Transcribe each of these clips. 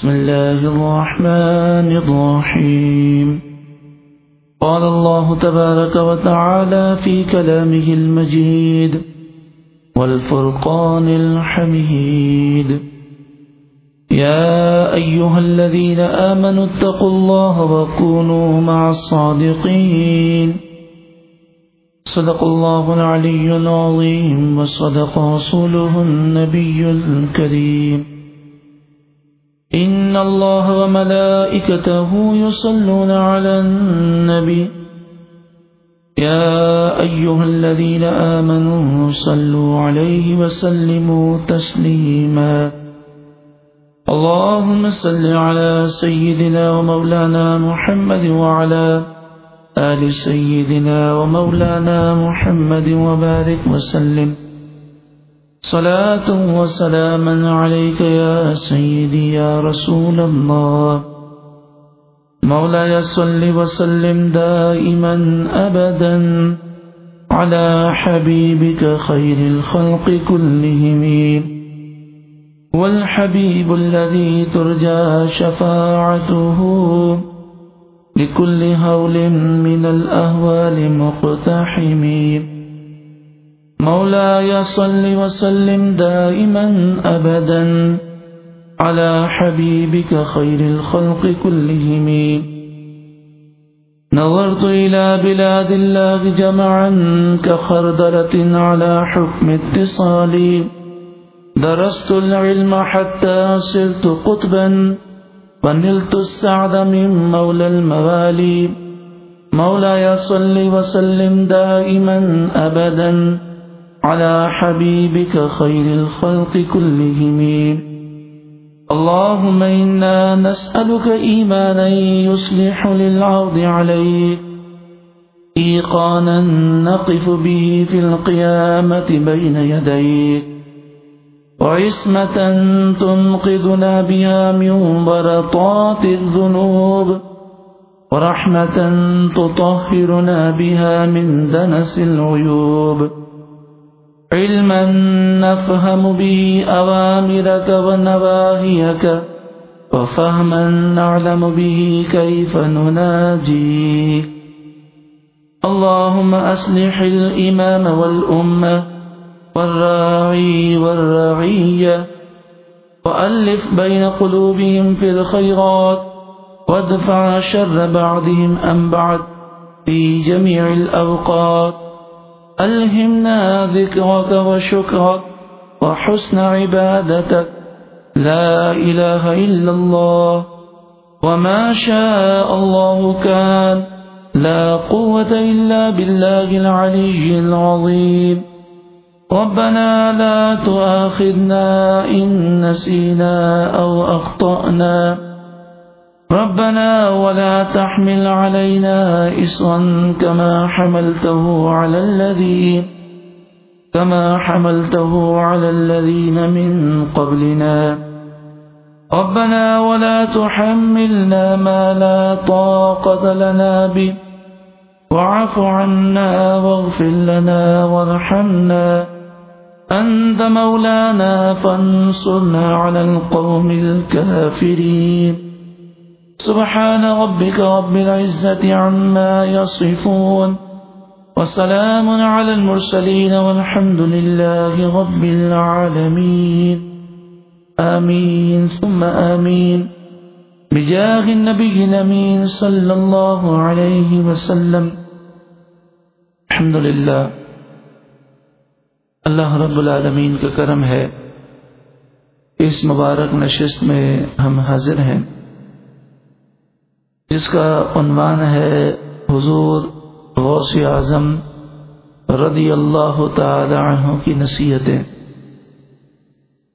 بسم الله الرحمن الرحيم. قال الله تبارك وتعالى في كلامه المجيد والفرقان الحميد. يا أيها الذين آمنوا اتقوا الله وكونوا مع الصادقين. صدق الله العلي العظيم وصدق رسوله النبي الكريم. إن الله وملائكته يصلون على النبي يا أيها الذين آمنوا صلوا عليه وسلموا تسليما اللهم صل على سيدنا ومولانا محمد وعلى آل سيدنا ومولانا محمد وبارك وسلم صلاة وسلاما عليك يا سيدي يا رسول الله. مولاي صل وسلم دائما أبدا على حبيبك خير الخلق كلهم. والحبيب الذي ترجى شفاعته لكل هول من الأهوال مقتحمين مولاي صل وسلم دائما أبدا على حبيبك خير الخلق كلهم. نظرت إلى بلاد الله جمعا كخردلة على حكم اتصالي درست العلم حتى صرت قطبا ونلت السعد من مولى الموالي. مولاي صل وسلم دائما أبدا على حبيبك خير الخلق كلهم. اللهم إنا نسألك إيمانا يصلح للعرض عليك. إيقانا نقف به في القيامة بين يديك. وعصمة تنقذنا بها من ورطات الذنوب. ورحمة تطهرنا بها من دنس العيوب. علما نفهم به أوامرك ونواهيك وفهما نعلم به كيف نناجيك. اللهم أصلح الإمام والأمة والراعي والرعية وألف بين قلوبهم في الخيرات وادفع شر بعضهم أم بعد في جميع الأوقات. ألهمنا ذكرك وشكرك وحسن عبادتك. لا إله إلا الله وما شاء الله كان. لا قوة إلا بالله العلي العظيم. ربنا لا تؤاخذنا إن نسينا أو أخطأنا. ربنا ولا تحمل علينا إصرا كما حملته على الذين كما حملته على الذين من قبلنا. ربنا ولا تحملنا ما لا طاقة لنا به. واعف عنا واغفر لنا وارحمنا. أنت مولانا فانصرنا على القوم الكافرين. سبحان ربك رب العزة عما يصفون وسلام على المرسلين والحمد لله رب العالمين. آمين. ثم آمين. بجاه النبي الأمين صلى الله عليه وسلم. الحمد للہ اللہ رب العالمین کا کرم ہے. اس مبارک نشست میں ہم حاضر ہیں. جس کا عنوان ہے حضور غوث اعظم رضی اللہ تعالی عنہ کی نصیحتیں۔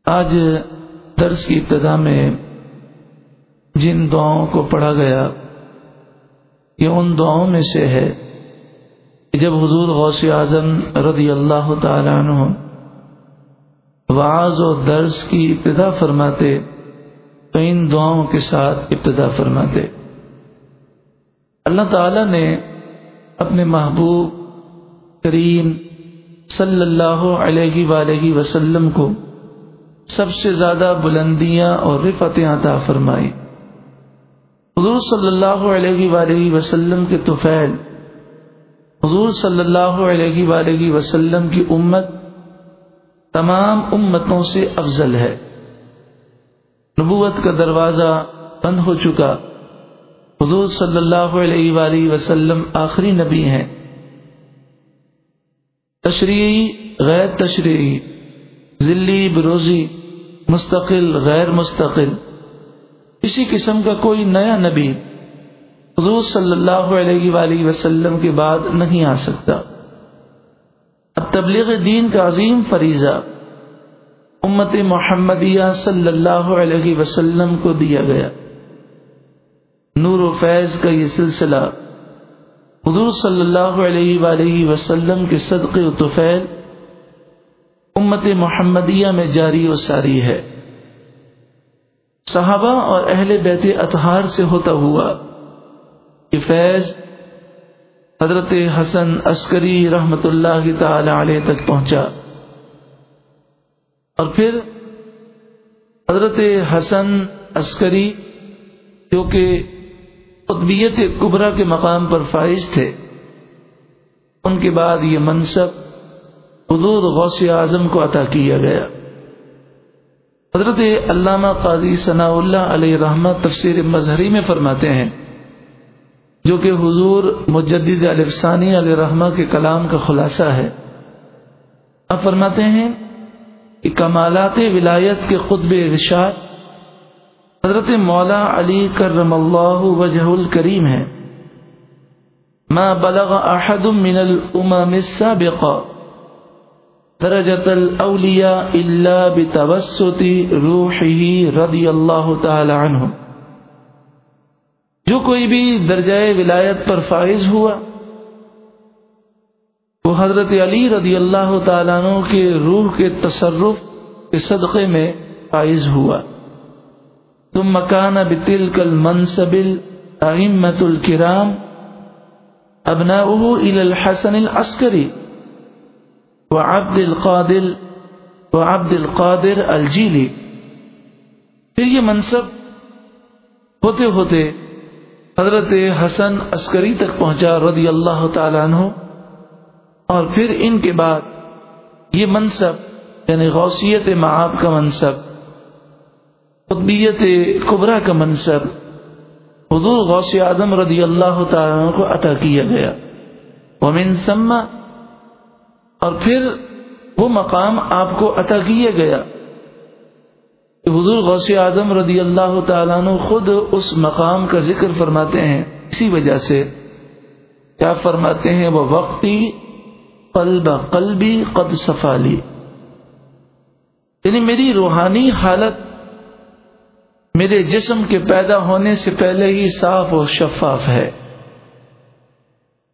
آج درس کی ابتدا میں جن دعاؤں کو پڑھا گیا، یہ ان دعاؤں میں سے ہے جب حضور غوث اعظم رضی اللہ تعالی عنہ وعض و درس کی ابتدا فرماتے، تو ان دعاؤں کے ساتھ ابتدا فرماتے۔ اللہ تعالی نے اپنے محبوب کریم صلی اللہ علیہ وآلہ وسلم کو سب سے زیادہ بلندیاں اور رفتیں عطا فرمائی۔ حضور صلی اللہ علیہ وآلہ وسلم کے توفیل، حضور صلی اللہ علیہ وآلہ وسلم کی امت تمام امتوں سے افضل ہے۔ نبوت کا دروازہ بند ہو چکا۔ حضور صلی اللہ علیہ وآلہ وسلم آخری نبی ہیں۔ تشریعی، غیر تشریعی، ذلی، بروزی، مستقل، غیر مستقل، کسی قسم کا کوئی نیا نبی حضور صلی اللہ علیہ وآلہ وسلم کے بعد نہیں آ سکتا۔ اب تبلیغ دین کا عظیم فریضہ امت محمدیہ صلی اللہ علیہ وسلم کو دیا گیا۔ نور و فیض کا یہ سلسلہ حضور صلی اللہ علیہ وآلہ وسلم کے صدقے و توفیل امت محمدیہ میں جاری و ساری ہے۔ صحابہ اور اہل بیت اطہار سے ہوتا ہوا کہ فیض حضرت حسن عسکری رحمت اللہ تعالی علیہ تک پہنچا۔ اور پھر حضرت حسن عسکری جو کہ قطبیت کبرا کے مقام پر فائز تھے۔ ان کے بعد یہ منصب حضور غوث اعظم کو عطا کیا گیا۔ حضرت علامہ قاضی ثناء اللہ علیہ رحمت تفسیر مظہری میں فرماتے ہیں، جو کہ حضور مجدد علیہ علیہ رحمہ کے کلام کا خلاصہ ہے۔ اب فرماتے ہیں کہ کمالات ولایت کے خطب ارشاد حضرت مولا علی کرم اللہ وجہ الکریم ہے۔ ما بلغ احد من الامم السابقہ۔ درجت الاولیاء الا بتوسط روحه رضی اللہ تعالی عنہ۔ جو کوئی بھی درجۂ ولایت پر فائز ہوا، وہ حضرت علی رضی اللہ تعالیٰ عنہ کے روح کے تصرف کے صدقے میں فائز ہوا۔ تم مکان بتل کل منصبل امت الکرام ابنا الحسن العسکری و عبد القادل و عبد القادر الجیلی پھر یہ منصب ہوتے ہوتے حضرت حسن عسکری تک پہنچا رضی اللہ تعالیٰ عنہ اور پھر ان کے بعد یہ منصب یعنی غوثیت معاب کا منصب قطبیت قبرا کا منصب حضور غوث اعظم رضی اللہ تعالیٰ کو عطا کیا گیا۔ ومن سما اور پھر وہ مقام آپ کو عطا کیا گیا۔ حضور غوث اعظم رضی اللہ تعالیٰ عنہ خود اس مقام کا ذکر فرماتے ہیں۔ اسی وجہ سے کیا فرماتے ہیں؟ وہ وقتی قلب قلبی قد صفالی یعنی میری روحانی حالت میرے جسم کے پیدا ہونے سے پہلے ہی صاف و شفاف ہے۔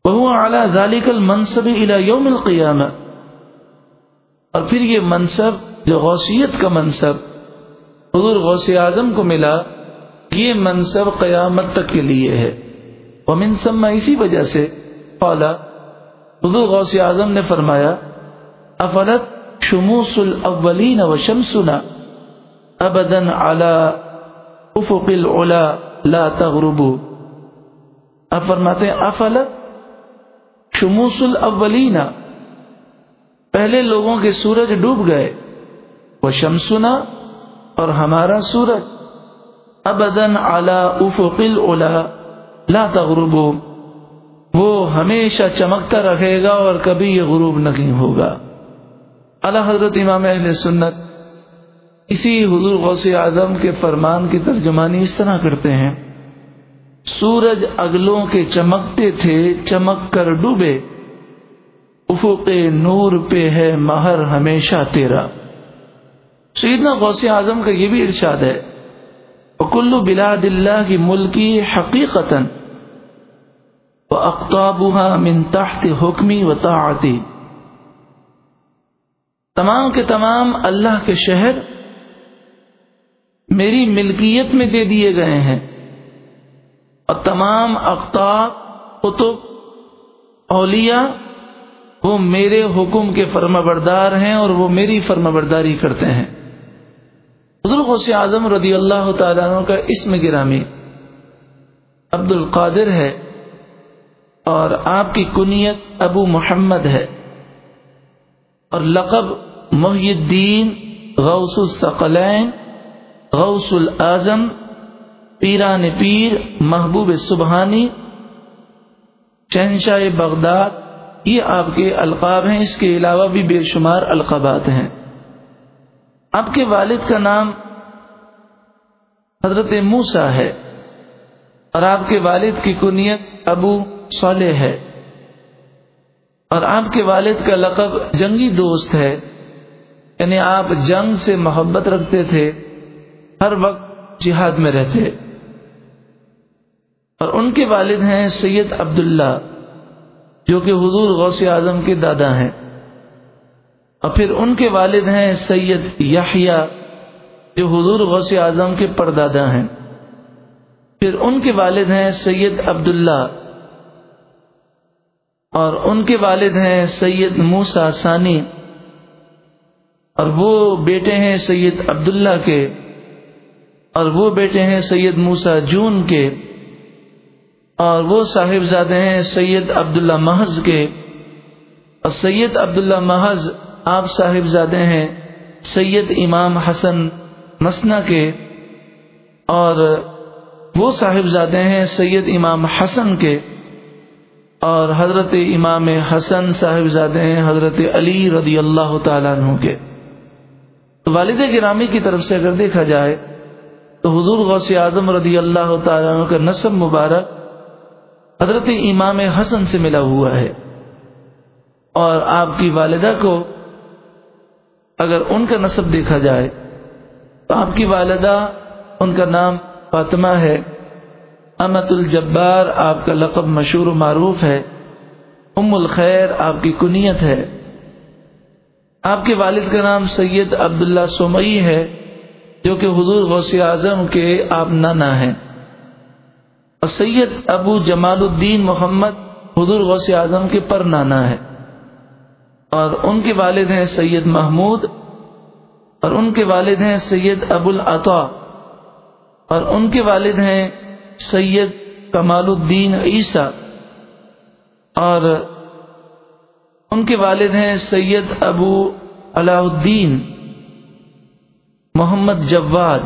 وہ اعلیٰ ذالک المنصب الى یوم القیامہ۔ اور پھر یہ منصب، جو غوثیت کا منصب، حضور غوث اعظم کو ملا، یہ منصب قیامت تک کے لیے ہے۔ وہ منصب اسی وجہ سے پالا حضور غوث اعظم نے فرمایا، افلت شموس الاولین و شمسنا ابدا على افق العلا لا تغرب اب فرماتے ہیں، افلت شموس الاولین۔ پہلے لوگوں کے سورج ڈوب گئے۔ وہ شمسنا اور ہمارا سورج۔ ابدن اعلی افق العلا لا تغرب وہ ہمیشہ چمکتا رہے گا اور کبھی یہ غروب نہیں ہوگا۔ اللہ حضرت امام اہل سنت اسی حضور غوث اعظم کے فرمان کی ترجمانی اس طرح کرتے ہیں۔ سورج اگلوں کے چمکتے تھے، چمک کر ڈوبے۔ افق نور پہ ہے مہر ہمیشہ تیرا۔ سیدنا غوث اعظم کا یہ بھی ارشاد ہے۔ کلو بلاد اللہ کی ملکی حقیقت من تحت حکمی و طاعتی تمام کے تمام اللہ کے شہر میری ملکیت میں دے دیے گئے ہیں۔ اور تمام اختاب قطب اولیاء، وہ میرے حکم کے فرما بردار ہیں اور وہ میری فرما برداری کرتے ہیں۔ حضور غوث اعظم رضی اللہ تعالیٰ عنہ کا اسم گرامی عبد القادر ہے اور آپ کی کنیت ابو محمد ہے اور لقب محی الدین غوث الثقلین غوث العظم، پیران پیر، محبوب سبحانی، شہنشاہ بغداد، یہ آپ کے القاب ہیں، اس کے علاوہ بھی بے شمار القابات ہیں۔ آپ کے والد کا نام حضرت موسا ہے اور آپ کے والد کی کنیت ابو صالح ہے۔ اور آپ کے والد کا لقب جنگی دوست ہے یعنی آپ جنگ سے محبت رکھتے تھے۔ ہر وقت جہاد میں رہتے اور ان کے والد ہیں سید عبداللہ، جو کہ حضور غوث اعظم کے دادا ہیں۔ اور پھر ان کے والد ہیں سید یحییٰ، جو حضور غوث اعظم کے پردادا ہیں۔ پھر ان کے والد ہیں سید عبداللہ اور ان کے والد ہیں سید موسا ثانی۔ اور وہ بیٹے ہیں سید عبداللہ کے۔ اور وہ بیٹے ہیں سید موسا جون کے، اور وہ صاحبزادے ہیں سید عبداللہ محض کے۔ اور سید عبداللہ محض آپ صاحبزادے ہیں سید امام حسن مسنا کے۔ اور وہ صاحبزادے ہیں سید امام حسن کے۔ اور حضرت امام حسن صاحبزادے ہیں حضرت علی رضی اللہ تعالیٰ عنہ کے۔ والد گرامی کی طرف سے اگر دیکھا جائے تو حضور غوث اعظم رضی اللہ تعالیٰ عنہ کا نصب مبارک حضرت امام حسن سے ملا ہوا ہے۔ اور آپ کی والدہ کو اگر ان کا نصب دیکھا جائے تو آپ کی والدہ، ان کا نام فاطمہ ہے۔ امت الجبار آپ کا لقب مشہور و معروف ہے۔ ام الخیر آپ کی کنیت ہے۔ آپ کے والد کا نام سید عبداللہ سمئی ہے۔ جو کہ حضور غوث اعظم کے آپ نانا ہیں۔ اور سید ابو جمال الدین محمد حضور غوث اعظم کے پر نانا ہے اور ان کے والد ہیں سید محمود، اور ان کے والد ہیں سید ابو العطا، اور ان کے والد ہیں سید کمال الدین عیسیٰ۔ اور ان کے والد ہیں سید ابو علاء الدین محمد جواد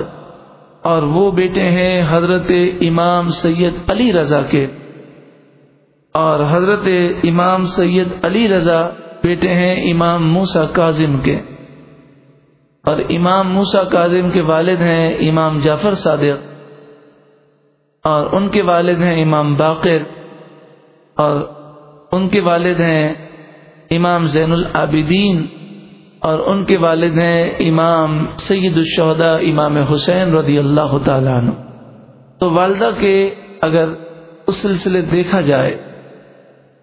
اور وہ بیٹے ہیں حضرت امام سید علی رضا کے۔ اور حضرت امام سید علی رضا بیٹے ہیں امام موسا کاظم کے۔ اور امام موسا کاظم کے والد ہیں امام جعفر صادق۔ اور ان کے والد ہیں امام باقر۔ اور ان کے والد ہیں امام زین العابدین۔ اور ان کے والد ہیں امام سید الشہدا امام حسین رضی اللہ تعالیٰ عنہ۔ تو والدہ کے اگر اس سلسلے دیکھا جائے،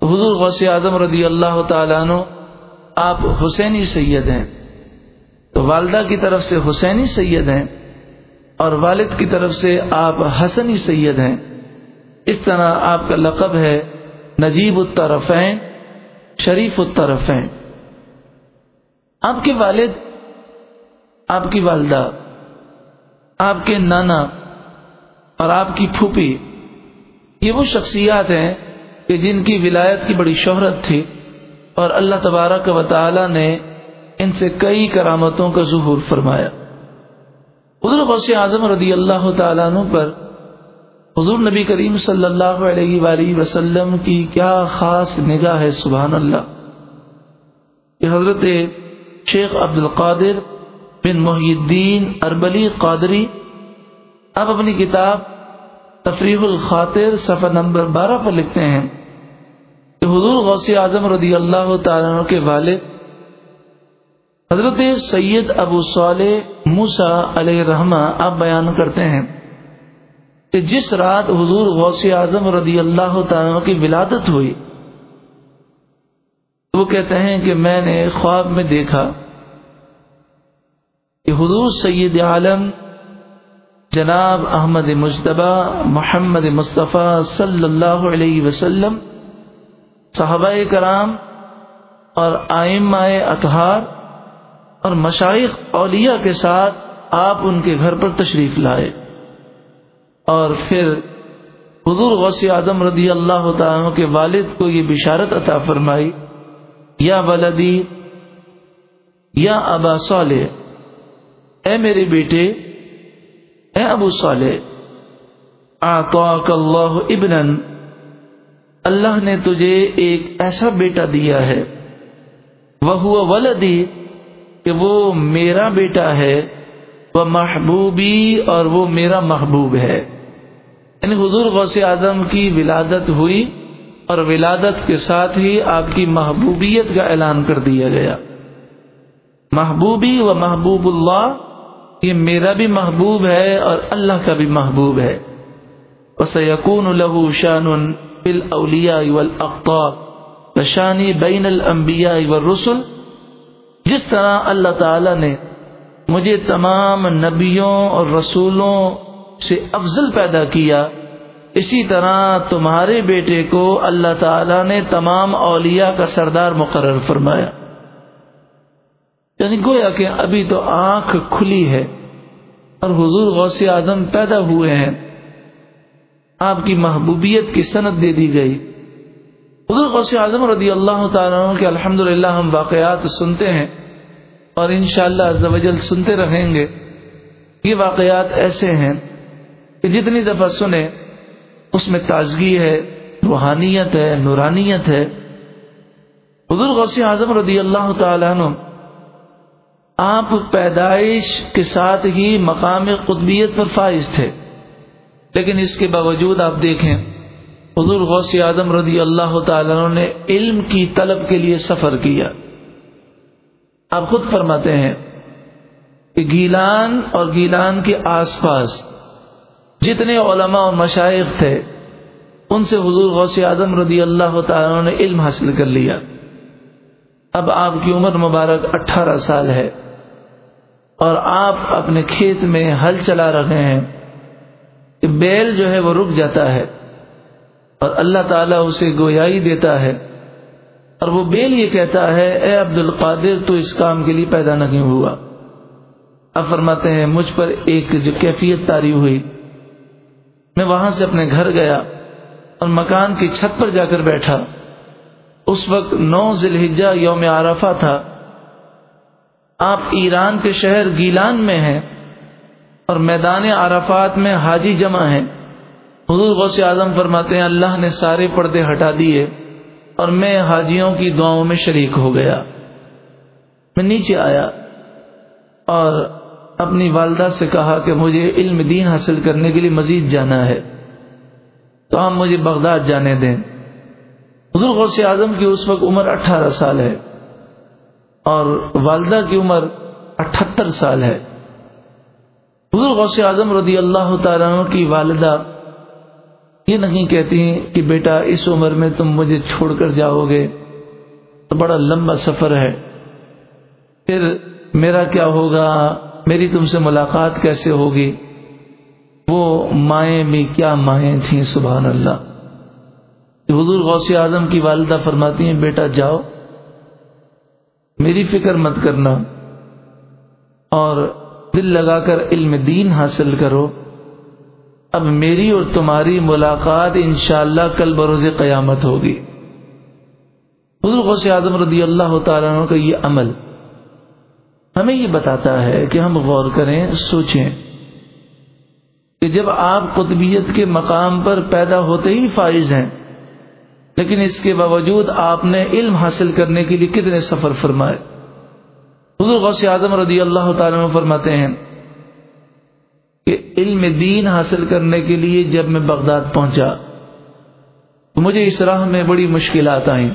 حضور غوث اعظم رضی اللہ تعالیٰ عنہ آپ حسینی سید ہیں۔ تو والدہ کی طرف سے حسینی سید ہیں اور والد کی طرف سے آپ حسنی سید ہیں۔ اس طرح آپ کا لقب ہے نجیب الطرفین، شریف الطرفین۔ آپ کے والد، آپ کی والدہ، آپ کے نانا اور آپ کی پھوپھی، یہ وہ شخصیات ہیں کہ جن کی ولایت کی بڑی شہرت تھی اور اللہ تبارک و تعالی نے ان سے کئی کرامتوں کا ظہور فرمایا۔ حضور غوث اعظم رضی اللہ تعالیٰ عنہ پر حضور نبی کریم صلی اللہ علیہ وآلہ وسلم کی کیا خاص نگاہ ہے، سبحان اللہ۔ کہ حضرت شیخ عبد القادر بن محی الدین اربلی قادری اب اپنی کتاب تفریح الخاطر صفحہ نمبر بارہ پر لکھتے ہیں کہ حضور غوث اعظم رضی اللہ تعالیٰ کے والد حضرت سید ابو صالح موسا علیہ رحمہ آپ بیان کرتے ہیں کہ جس رات حضور غوث اعظم رضی اللہ تعالیٰ کی ولادت ہوئی وہ کہتے ہیں کہ میں نے خواب میں دیکھا کہ حضور سید عالم جناب احمد مشتبہ محمد مصطفیٰ صلی اللہ علیہ وسلم، صحابہ کرام اور آئمہ اطہار اور مشائق اولیاء کے ساتھ آپ ان کے گھر پر تشریف لائے۔ اور پھر حضور غوث اعظم رضی اللہ تعالیٰ کے والد کو یہ بشارت عطا فرمائی۔ یا ولدی، یا ابا صالح، اے میرے بیٹے، اے ابو صالح آتاک اللہ ابن اللہ نے تجھے ایک ایسا بیٹا دیا ہے وہ ولدی، کہ وہ میرا بیٹا ہے، وہ محبوبی اور وہ میرا محبوب ہے۔ یعنی حضور غوث اعظم کی ولادت ہوئی۔ اور ولادت کے ساتھ ہی آپ کی محبوبیت کا اعلان کر دیا گیا۔ محبوبی و محبوب اللہ، یہ میرا بھی محبوب ہے اور اللہ کا بھی محبوب ہے۔ وسیقون الہ شان الاولیاء والاقطار شانی بین الانبیاء والرسل۔ جس طرح اللہ تعالی نے مجھے تمام نبیوں اور رسولوں سے افضل پیدا کیا اسی طرح تمہارے بیٹے کو اللہ تعالی نے تمام اولیاء کا سردار مقرر فرمایا۔ یعنی گویا کہ ابھی تو آنکھ کھلی ہے اور حضور غوث اعظم پیدا ہوئے ہیں۔ آپ کی محبوبیت کی صنعت دے دی گئی۔ حضور غوث اعظم رضی اللہ تعالیٰ کے الحمد ہم واقعات سنتے ہیں اور انشاءاللہ شاء اللہ سنتے رہیں گے۔ یہ واقعات ایسے ہیں کہ جتنی دفعہ سنے اس میں تازگی ہے، روحانیت ہے، نورانیت ہے۔ حضور غوث اعظم رضی اللہ تعالیٰ عنہ، آپ پیدائش کے ساتھ ہی مقام قطبیت پر فائز تھے۔ لیکن اس کے باوجود آپ دیکھیں، حضور غوث اعظم رضی اللہ تعالیٰ نے علم کی طلب کے لیے سفر کیا۔ آپ خود فرماتے ہیں کہ گیلان اور گیلان کے آس پاس جتنے علماء اور مشائق تھے، ان سے حضور غوث اعظم رضی اللہ تعالیٰ نے علم حاصل کر لیا۔ اب آپ کی عمر مبارک اٹھارہ سال ہے اور آپ اپنے کھیت میں ہل چلا رہے ہیں۔ کہ بیل جو ہے وہ رک جاتا ہے اور اللہ تعالیٰ اسے گویائی دیتا ہے۔ اور وہ بیل یہ کہتا ہے، اے عبد القادر تو اس کام کے لیے پیدا نہیں ہوا۔ اب فرماتے ہیں، مجھ پر ایک جو کیفیت تاری ہوئی۔ میں وہاں سے اپنے گھر گیا اور مکان کی چھت پر جا کر بیٹھا۔ اس وقت نو ذی یوم عرفہ تھا۔ آپ ایران کے شہر گیلان میں ہیں اور میدان عرفات میں حاجی جمع ہیں۔ حضور غوث اعظم فرماتے ہیں، اللہ نے سارے پردے ہٹا دیے اور میں حاجیوں کی دعاؤں میں شریک ہو گیا۔ میں نیچے آیا اور اپنی والدہ سے کہا کہ مجھے علم دین حاصل کرنے کے لیے مزید جانا ہے، تو آپ مجھے بغداد جانے دیں۔ حضور غوث اعظم کی اس وقت عمر اٹھارہ سال ہے اور والدہ کی عمر اٹھہتر سال ہے۔ حضور غوث اعظم رضی اللہ تعالیٰ کی والدہ یہ نہیں کہتی کہ بیٹا اس عمر میں تم مجھے چھوڑ کر جاؤ گے، تو بڑا لمبا سفر ہے۔ پھر میرا کیا ہوگا؟ میری تم سے ملاقات کیسے ہوگی؟ وہ مائیں بھی کیا مائیں تھیں، سبحان اللہ۔ حضور غوث اعظم کی والدہ فرماتی ہیں، بیٹا جاؤ، میری فکر مت کرنا اور دل لگا کر علم دین حاصل کرو۔ اب میری اور تمہاری ملاقات انشاءاللہ کل بروز قیامت ہوگی۔ حضور غوث اعظم رضی اللہ تعالیٰ کا یہ عمل ہمیں یہ بتاتا ہے کہ ہم غور کریں، سوچیں کہ جب آپ قطبیت کے مقام پر پیدا ہوتے ہی فائز ہیں، لیکن اس کے باوجود آپ نے علم حاصل کرنے کے لیے کتنے سفر فرمائے۔ حضور غوث اعظم رضی اللہ تعالیٰ فرماتے ہیں کہ علم دین حاصل کرنے کے لیے جب میں بغداد پہنچا تو مجھے اس راہ میں بڑی مشکلات آئیں۔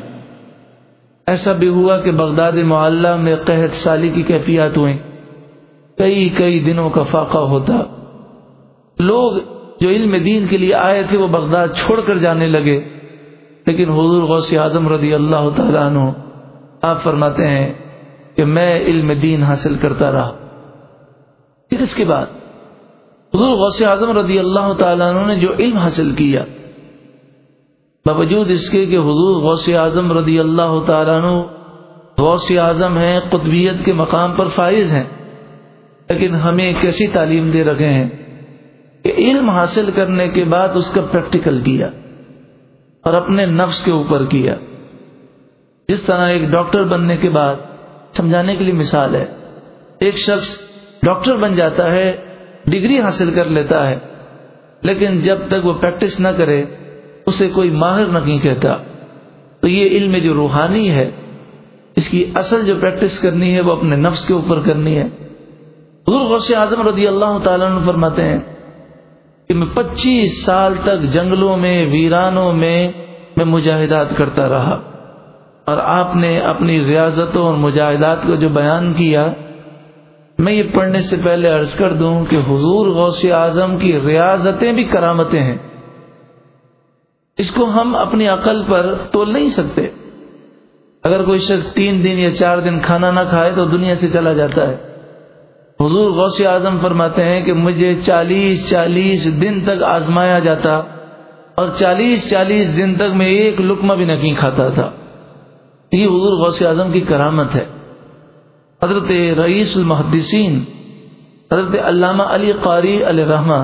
ایسا بھی ہوا کہ بغداد معلّہ میں قحط سالی کی کیفیات ہوئیں۔ کئی کئی دنوں کا فاقہ ہوتا۔ لوگ جو علم دین کے لیے آئے تھے وہ بغداد چھوڑ کر جانے لگے۔ لیکن حضور غوث اعظم رضی اللہ تعالیٰ عنہ آپ فرماتے ہیں کہ میں علم دین حاصل کرتا رہا۔ پھر اس کے بعد حضور غوث اعظم رضی اللہ تعالیٰ عنہ نے جو علم حاصل کیا باوجود اس کے کہ حضور غوث اعظم رضی اللہ تعالیٰ عنہ غوث اعظم ہیں، قطبیت کے مقام پر فائز ہیں، لیکن ہمیں کیسی تعلیم دے رکھے ہیں کہ علم حاصل کرنے کے بعد اس کا پریکٹیکل کیا اور اپنے نفس کے اوپر کیا۔ جس طرح ایک ڈاکٹر بننے کے بعد، سمجھانے کے لیے مثال ہے، ایک شخص ڈاکٹر بن جاتا ہے، ڈگری حاصل کر لیتا ہے، لیکن جب تک وہ پریکٹس نہ کرے اسے کوئی ماہر نہیں کہتا۔ تو یہ علم جو روحانی ہے، اس کی اصل جو پریکٹس کرنی ہے، وہ اپنے نفس کے اوپر کرنی ہے۔ حضور غوث اعظم رضی اللہ تعالیٰ عنہ فرماتے ہیں کہ میں پچیس سال تک جنگلوں میں، ویرانوں میں میں مجاہدات کرتا رہا۔ اور آپ نے اپنی ریاضتوں اور مجاہدات کو جو بیان کیا، میں یہ پڑھنے سے پہلے عرض کر دوں کہ حضور غوث اعظم کی ریاضتیں بھی کرامتیں ہیں۔ اس کو ہم اپنی عقل پر تول نہیں سکتے۔ اگر کوئی شخص تین دن یا چار دن کھانا نہ کھائے تو دنیا سے چلا جاتا ہے۔ حضور غوث اعظم فرماتے ہیں کہ مجھے چالیس چالیس دن تک آزمایا جاتا اور چالیس چالیس دن تک میں ایک لکمہ بھی نہیں کھاتا تھا۔ یہ حضور غوث اعظم کی کرامت ہے۔ حضرت رئیس المحدثین، حضرت علامہ علی قاری علیہ رحمہ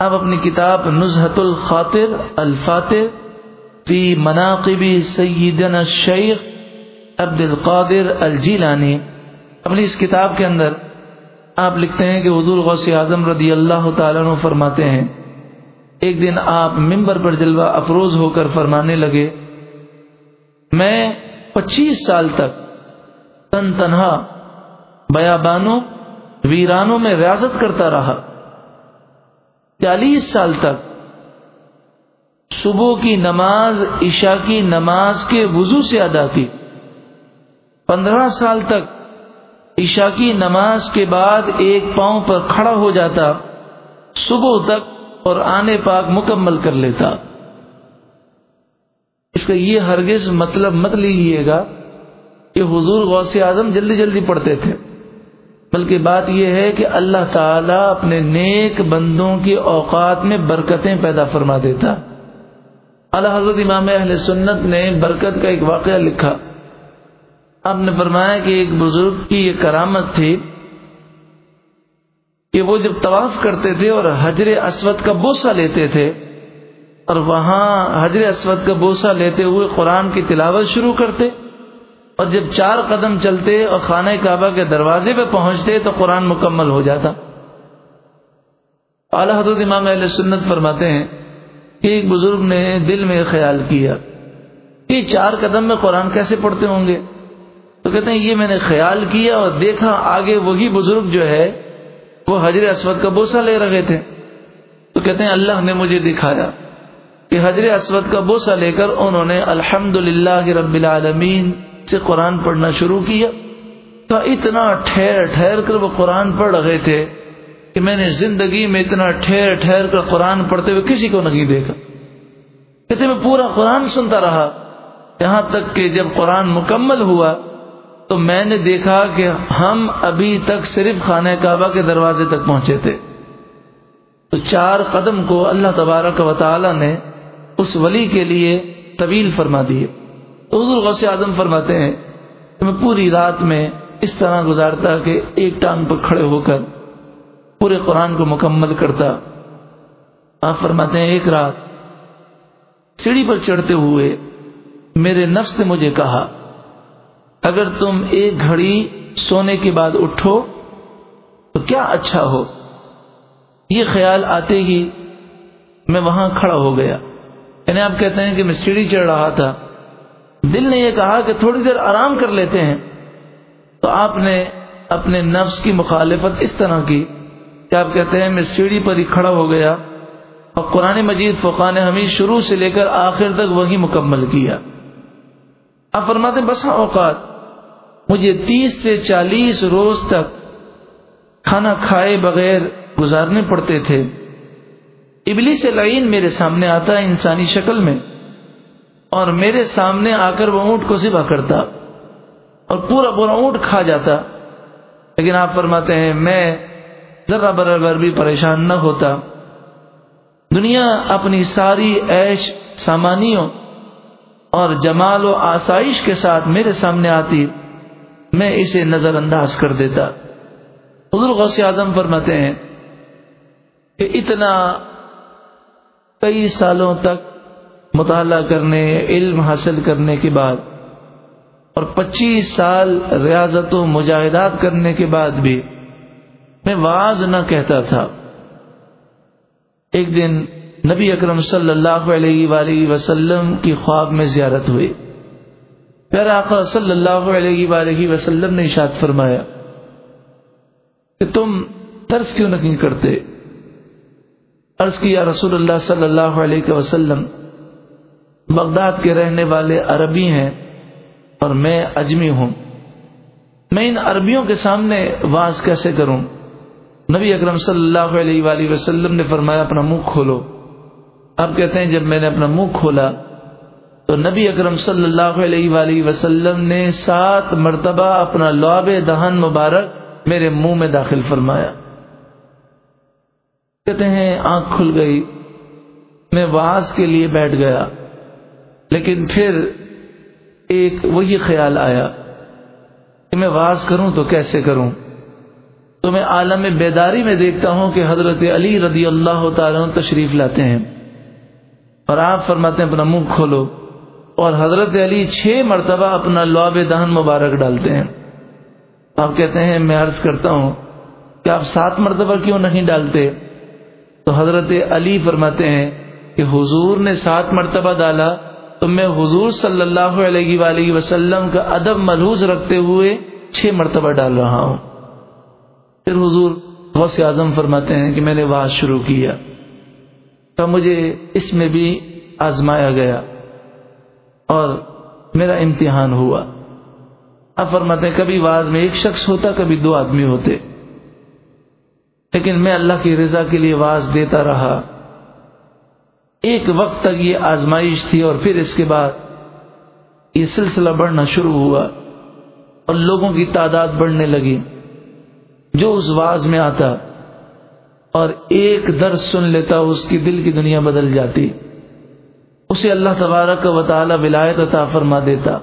اب اپنی کتاب نزحت الخاطر الفاتر فی مناقبی سیدنا الشیخ عبد القادر الجیلانی۔ اپنی اس کتاب کے اندر آپ لکھتے ہیں کہ حضور غوث اعظم رضی اللہ تعالیٰ عنہ فرماتے ہیں، ایک دن آپ ممبر پر جلوہ افروز ہو کر فرمانے لگے، میں پچیس سال تک تن تنہا بیابانوں، ویرانوں میں ریاضت کرتا رہا۔ چالیس سال تک صبح کی نماز، عشاء کی نماز کے وضو سے ادا کی۔ پندرہ سال تک عشاء کی نماز کے بعد ایک پاؤں پر کھڑا ہو جاتا، صبح تک اور آنے پاک مکمل کر لیتا۔ اس کا یہ ہرگز مطلب مت لیجیے گا کہ حضور غوث اعظم جلدی جلدی پڑھتے تھے۔ بلکہ بات یہ ہے کہ اللہ تعالیٰ اپنے نیک بندوں کی اوقات میں برکتیں پیدا فرما دیتا۔ اللہ حضرت امام اہل سنت نے برکت کا ایک واقعہ لکھا۔ آپ نے فرمایا کہ ایک بزرگ کی یہ کرامت تھی کہ وہ جب طواف کرتے تھے اور حجر اسود کا بوسہ لیتے تھے اور وہاں حجر اسود کا بوسہ لیتے ہوئے قرآن کی تلاوت شروع کرتے اور جب چار قدم چلتے اور خانہ کعبہ کے دروازے پہ پہنچتے تو قرآن مکمل ہو جاتا۔ اعلی حضرت امام علیہ سنت فرماتے ہیں کہ ایک بزرگ نے دل میں خیال کیا کہ چار قدم میں قرآن کیسے پڑھتے ہوں گے؟ تو کہتے ہیں، یہ میں نے خیال کیا اور دیکھا آگے وہی بزرگ جو ہے، وہ حضر اسود کا بوسہ لے رہے تھے۔ تو کہتے ہیں، اللہ نے مجھے دکھایا کہ حضر اسود کا بوسہ لے کر انہوں نے الحمد رب العالمین سے قرآن پڑھنا شروع کیا تو اتنا ٹھہر ٹھہر کر وہ قرآن پڑھ رہے تھے کہ میں نے زندگی میں اتنا ٹھہر ٹھہر کر قرآن پڑھتے ہوئے کسی کو نہیں دیکھا۔ کہتے میں پورا قرآن سنتا رہا۔ یہاں تک کہ جب قرآن مکمل ہوا تو میں نے دیکھا کہ ہم ابھی تک صرف خانہ کعبہ کے دروازے تک پہنچے تھے۔ تو چار قدم کو اللہ تبارک و تعالی نے اس ولی کے لیے طویل فرما دیے۔ حضور غوث اعظم فرماتے ہیں کہ میں پوری رات میں اس طرح گزارتا کہ ایک ٹانگ پر کھڑے ہو کر پورے قرآن کو مکمل کرتا۔ آپ فرماتے ہیں، ایک رات سیڑھی پر چڑھتے ہوئے میرے نفس نے مجھے کہا، اگر تم ایک گھڑی سونے کے بعد اٹھو تو کیا اچھا ہو۔ یہ خیال آتے ہی میں وہاں کھڑا ہو گیا۔ یعنی آپ کہتے ہیں کہ میں سیڑھی چڑھ رہا تھا۔ دل نے یہ کہا کہ تھوڑی دیر آرام کر لیتے ہیں تو آپ نے اپنے نفس کی مخالفت اس طرح کی کہ آپ کہتے ہیں میں سیڑھی پر ہی کھڑا ہو گیا اور قرآن مجید فقان حمید شروع سے لے کر آخر تک وہی مکمل کیا۔ آپ فرماتے بس ہاں اوقات، مجھے تیس سے چالیس روز تک کھانا کھائے بغیر گزارنے پڑتے تھے۔ ابلی سے لائن میرے سامنے آتا ہے انسانی شکل میں۔ اور میرے سامنے آ کر وہ اونٹ کو ذبح کرتا اور پورا پورا اونٹ کھا جاتا۔ لیکن آپ فرماتے ہیں، میں ذرا برابر بھی پریشان نہ ہوتا۔ دنیا اپنی ساری عیش سامانیوں اور جمال و آسائش کے ساتھ میرے سامنے آتی، میں اسے نظر انداز کر دیتا۔ حضور غوث اعظم فرماتے ہیں کہ اتنا کئی سالوں تک مطالعہ کرنے، علم حاصل کرنے کے بعد، اور پچیس سال ریاضت و مجاہدات کرنے کے بعد بھی میں واز نہ کہتا تھا۔ ایک دن نبی اکرم صلی اللہ علیہ وآلہ وسلم کی خواب میں زیارت ہوئی۔ پھر آقا صلی اللہ علیہ وآلہ وسلم نے اشاد فرمایا کہ تم ترس کیوں نہیں کرتے؟ عرض کیا رسول اللہ صلی اللہ علیہ وسلم بغداد کے رہنے والے عربی ہیں اور میں اجمی ہوں۔ میں ان عربیوں کے سامنے واز کیسے کروں؟ نبی اکرم صلی اللہ علیہ وآلہ وسلم نے فرمایا، اپنا منہ کھولو۔ آپ کہتے ہیں، جب میں نے اپنا منہ کھولا تو نبی اکرم صلی اللہ علیہ وآلہ وسلم نے سات مرتبہ اپنا لعب دہن مبارک میرے منہ میں داخل فرمایا۔ کہتے ہیں، آنکھ کھل گئی۔ میں واز کے لیے بیٹھ گیا۔ لیکن پھر ایک وہی خیال آیا کہ میں واز کروں تو کیسے کروں؟ تو میں عالم بیداری میں دیکھتا ہوں کہ حضرت علی رضی اللہ تعالیٰ تشریف لاتے ہیں۔ اور آپ فرماتے ہیں، اپنا منہ کھولو۔ اور حضرت علی چھ مرتبہ اپنا لعب دہن مبارک ڈالتے ہیں۔ آپ کہتے ہیں، میں عرض کرتا ہوں کہ آپ سات مرتبہ کیوں نہیں ڈالتے؟ تو حضرت علی فرماتے ہیں کہ حضور نے سات مرتبہ ڈالا تو میں حضور صلی اللہ علیہ وآلہ وسلم کا ادب ملحوظ رکھتے ہوئے چھ مرتبہ ڈال رہا ہوں۔ پھر حضور غوث اعظم فرماتے ہیں کہ میں نے بات شروع کیا۔ تو مجھے اس میں بھی آزمایا گیا اور میرا امتحان ہوا۔ اب فرماتے ہیں کبھی واز میں ایک شخص ہوتا، کبھی دو آدمی ہوتے۔ لیکن میں اللہ کی رضا کے لیے واز دیتا رہا۔ ایک وقت تک یہ آزمائش تھی اور پھر اس کے بعد یہ سلسلہ بڑھنا شروع ہوا اور لوگوں کی تعداد بڑھنے لگی۔ جو اس واز میں آتا اور ایک درس سن لیتا، اس کی دل کی دنیا بدل جاتی۔ اسے اللہ تبارک و تعالی ولایت عطا فرما دیتا۔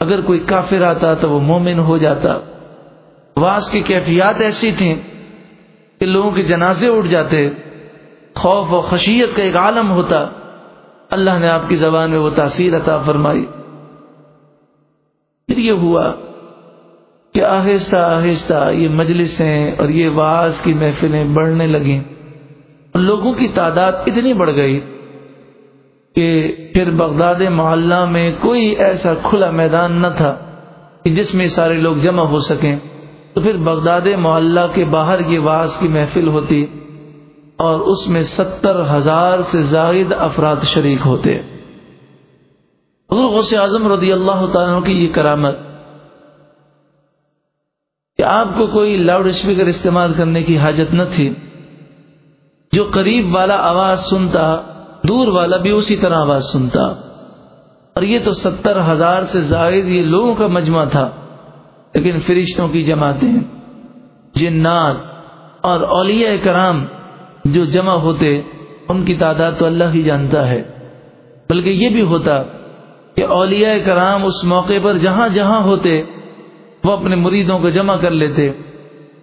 اگر کوئی کافر آتا تو وہ مومن ہو جاتا۔ واز کی کیفیات ایسی تھیں کہ لوگوں کے جنازے اٹھ جاتے۔ خوف و خشیت کا ایک عالم ہوتا، اللہ نے آپ کی زبان میں وہ تاثیر عطا فرمائی۔ پھر یہ ہوا کہ آہستہ آہستہ یہ مجلسیں اور یہ واز کی محفلیں بڑھنے لگیں۔ لوگوں کی تعداد اتنی بڑھ گئی کہ پھر بغداد محلہ میں کوئی ایسا کھلا میدان نہ تھا کہ جس میں سارے لوگ جمع ہو سکیں۔ تو پھر بغداد محلہ کے باہر یہ واز کی محفل ہوتی۔ اور اس میں ستر ہزار سے زائد افراد شریک ہوتے حضور غوث اعظم رضی اللہ تعالیٰ کی یہ کرامت کہ آپ کو کوئی لاؤڈ اسپیکر استعمال کرنے کی حاجت نہ تھی، جو قریب والا آواز سنتا، دور والا بھی اسی طرح آواز سنتا۔ اور یہ تو ستر ہزار سے زائد یہ لوگوں کا مجمع تھا، لیکن فرشتوں کی جماعتیں، جنات اور اولیاء کرام جو جمع ہوتے، ان کی تعداد تو اللہ ہی جانتا ہے۔ بلکہ یہ بھی ہوتا کہ اولیاء کرام اس موقع پر جہاں جہاں ہوتے، وہ اپنے مریدوں کو جمع کر لیتے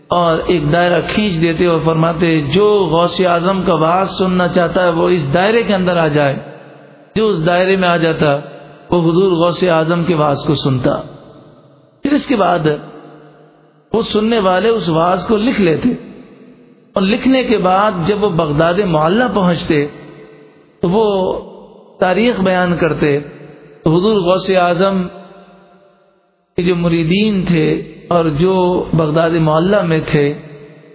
اور ایک دائرہ کھینچ دیتے اور فرماتے، جو غوث اعظم کا باز سننا چاہتا ہے، وہ اس دائرے کے اندر آ جائے۔ جو اس دائرے میں آ جاتا، وہ حضور غوث اعظم کے باز کو سنتا۔ پھر اس کے بعد وہ سننے والے اس واز کو لکھ لیتے۔ اور لکھنے کے بعد جب وہ بغداد معلّہ پہنچتے، تو وہ تاریخ بیان کرتے۔ تو حضور غوث اعظم کے جو مریدین تھے اور جو بغداد معلّہ میں تھے،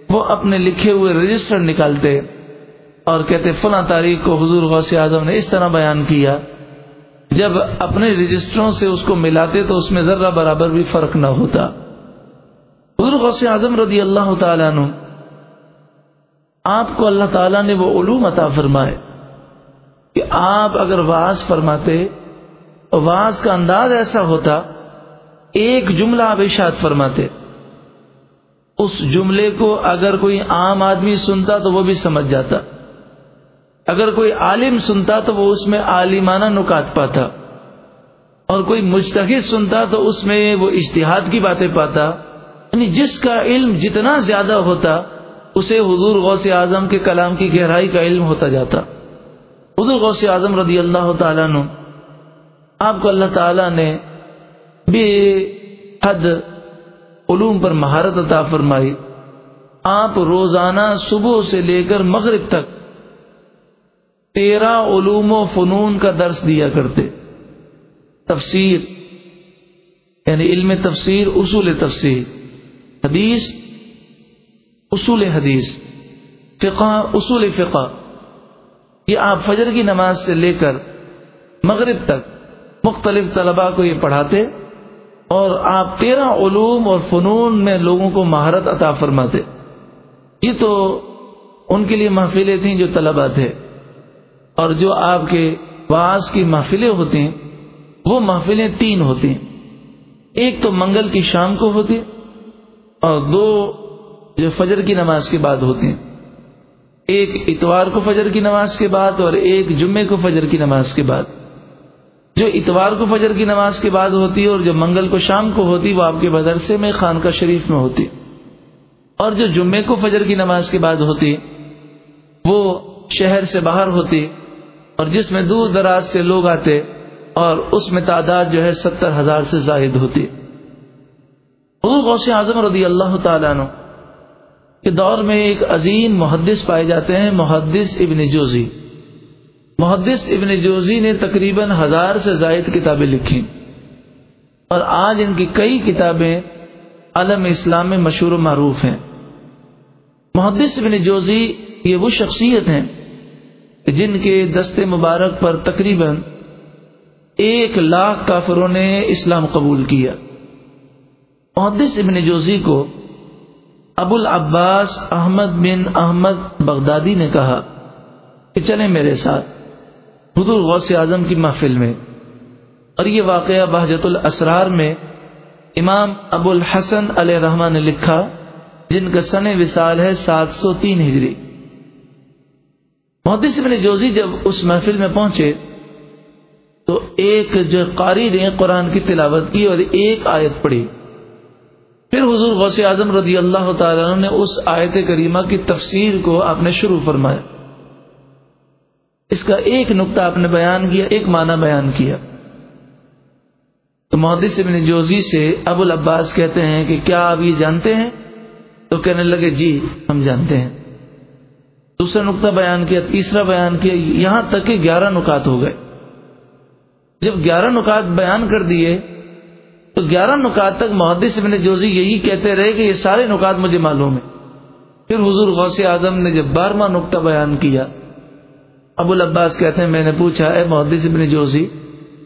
وہ اپنے لکھے ہوئے رجسٹر نکالتے اور کہتے، فلاں تاریخ کو حضور غوث اعظم نے اس طرح بیان کیا۔ جب اپنے رجسٹروں سے اس کو ملاتے تو اس میں ذرہ برابر بھی فرق نہ ہوتا۔ حضور غوث اعظم رضی اللہ تعالیٰ عنہ آپ کو اللہ تعالیٰ نے وہ علوم عطا فرمائے کہ آپ اگر واز فرماتے تو واز کا انداز ایسا ہوتا، ایک جملہ آپ اشاد فرماتے۔ اس جملے کو اگر کوئی عام آدمی سنتا تو وہ بھی سمجھ جاتا۔ اگر کوئی عالم سنتا تو وہ اس میں عالمانہ نکات پاتا۔ اور کوئی مشتحد سنتا تو اس میں وہ اشتہاد کی باتیں پاتا۔ یعنی جس کا علم جتنا زیادہ ہوتا اسے حضور غوث اعظم کے کلام کی گہرائی کا علم ہوتا جاتا۔ حضور غوث اعظم رضی اللہ تعالیٰ نے آپ کو اللہ تعالیٰ نے بے حد علوم پر مہارت عطا فرمائی۔ آپ روزانہ صبح سے لے کر مغرب تک تیرہ علوم و فنون کا درس دیا کرتے۔ تفسیر یعنی علم تفسیر، اصول تفسیر۔ حدیث اصول حدیث، فقہ، اصول فقہ۔ یہ آپ فجر کی نماز سے لے کر مغرب تک مختلف طلباء کو یہ پڑھاتے اور آپ تیرہ علوم اور فنون میں لوگوں کو مہارت عطا فرماتے۔ یہ تو ان کے لیے محفلیں تھیں جو طلبا تھے۔ اور جو آپ کے بعض کی محفلیں ہوتی ہیں، وہ محفلیں تین ہوتی ہیں۔ ایک تو منگل کی شام کو ہوتی اور دو جو فجر کی نماز کے بعد ہوتی ہیں۔ ایک اتوار کو فجر کی نماز کے بعد اور ایک جمعے کو فجر کی نماز کے بعد۔ جو اتوار کو فجر کی نماز کے بعد ہوتی ہے اور جو منگل کو شام کو ہوتی وہ آپ کے مدرسے میں، خانقاہ شریف میں ہوتی اور جو جمعے کو فجر کی نماز کے بعد ہوتی وہ شہر سے باہر ہوتی اور جس میں دور دراز سے لوگ آتے اور اس میں تعداد جو ہے، ستر ہزار سے زائد ہوتی حضور غوث اعظم رضی اللہ تعالیٰ عنہ کے دور میں ایک عظیم محدث پائے جاتے ہیں، محدث ابن جوزی۔ محدث ابن جوزی نے تقریباً ہزار سے زائد کتابیں لکھی اور آج ان کی کئی کتابیں عالم اسلام میں مشہور و معروف ہیں۔ محدث ابن جوزی یہ وہ شخصیت ہیں جن کے دست مبارک پر تقریباً ایک لاکھ کافروں نے اسلام قبول کیا۔ محدث ابن جوزی کو ابو العباس احمد بن احمد بغدادی نے کہا کہ چلیں میرے ساتھ حضور غوث اعظم کی محفل میں۔ اور یہ واقعہ بہجت الاسرار میں امام ابو الحسن علیہ رحمان نے لکھا، جن کا سن وصال ہے سات سو تین ہجری۔ محدث بن جوزی جب اس محفل میں پہنچے تو ایک جو قاری نے قرآن کی تلاوت کی اور ایک آیت پڑھی۔ پھر حضور غوث اعظم رضی اللہ تعالیٰ نے اس آیت کریمہ کی تفسیر کو آپ نے شروع فرمایا۔ اس کا ایک نقطہ آپ نے بیان کیا، ایک معنی بیان کیا۔ تو محدث ابن جوزی سے ابو العباس کہتے ہیں کہ کیا آپ یہ جانتے ہیں؟ تو کہنے لگے جی ہم جانتے ہیں۔ دوسرا نقطہ بیان کیا، تیسرا بیان کیا، یہاں تک کہ گیارہ نکات ہو گئے۔ جب گیارہ نکات بیان کر دیے تو گیارہ نکات تک محدث ابن جوزی یہی کہتے رہے کہ یہ سارے نکات مجھے معلوم ہیں۔ پھر حضور غوث اعظم نے جب بارہواں نقطہ بیان کیا، ابو العباس کہتے ہیں، میں نے پوچھا، اے محدث ابن جوزی،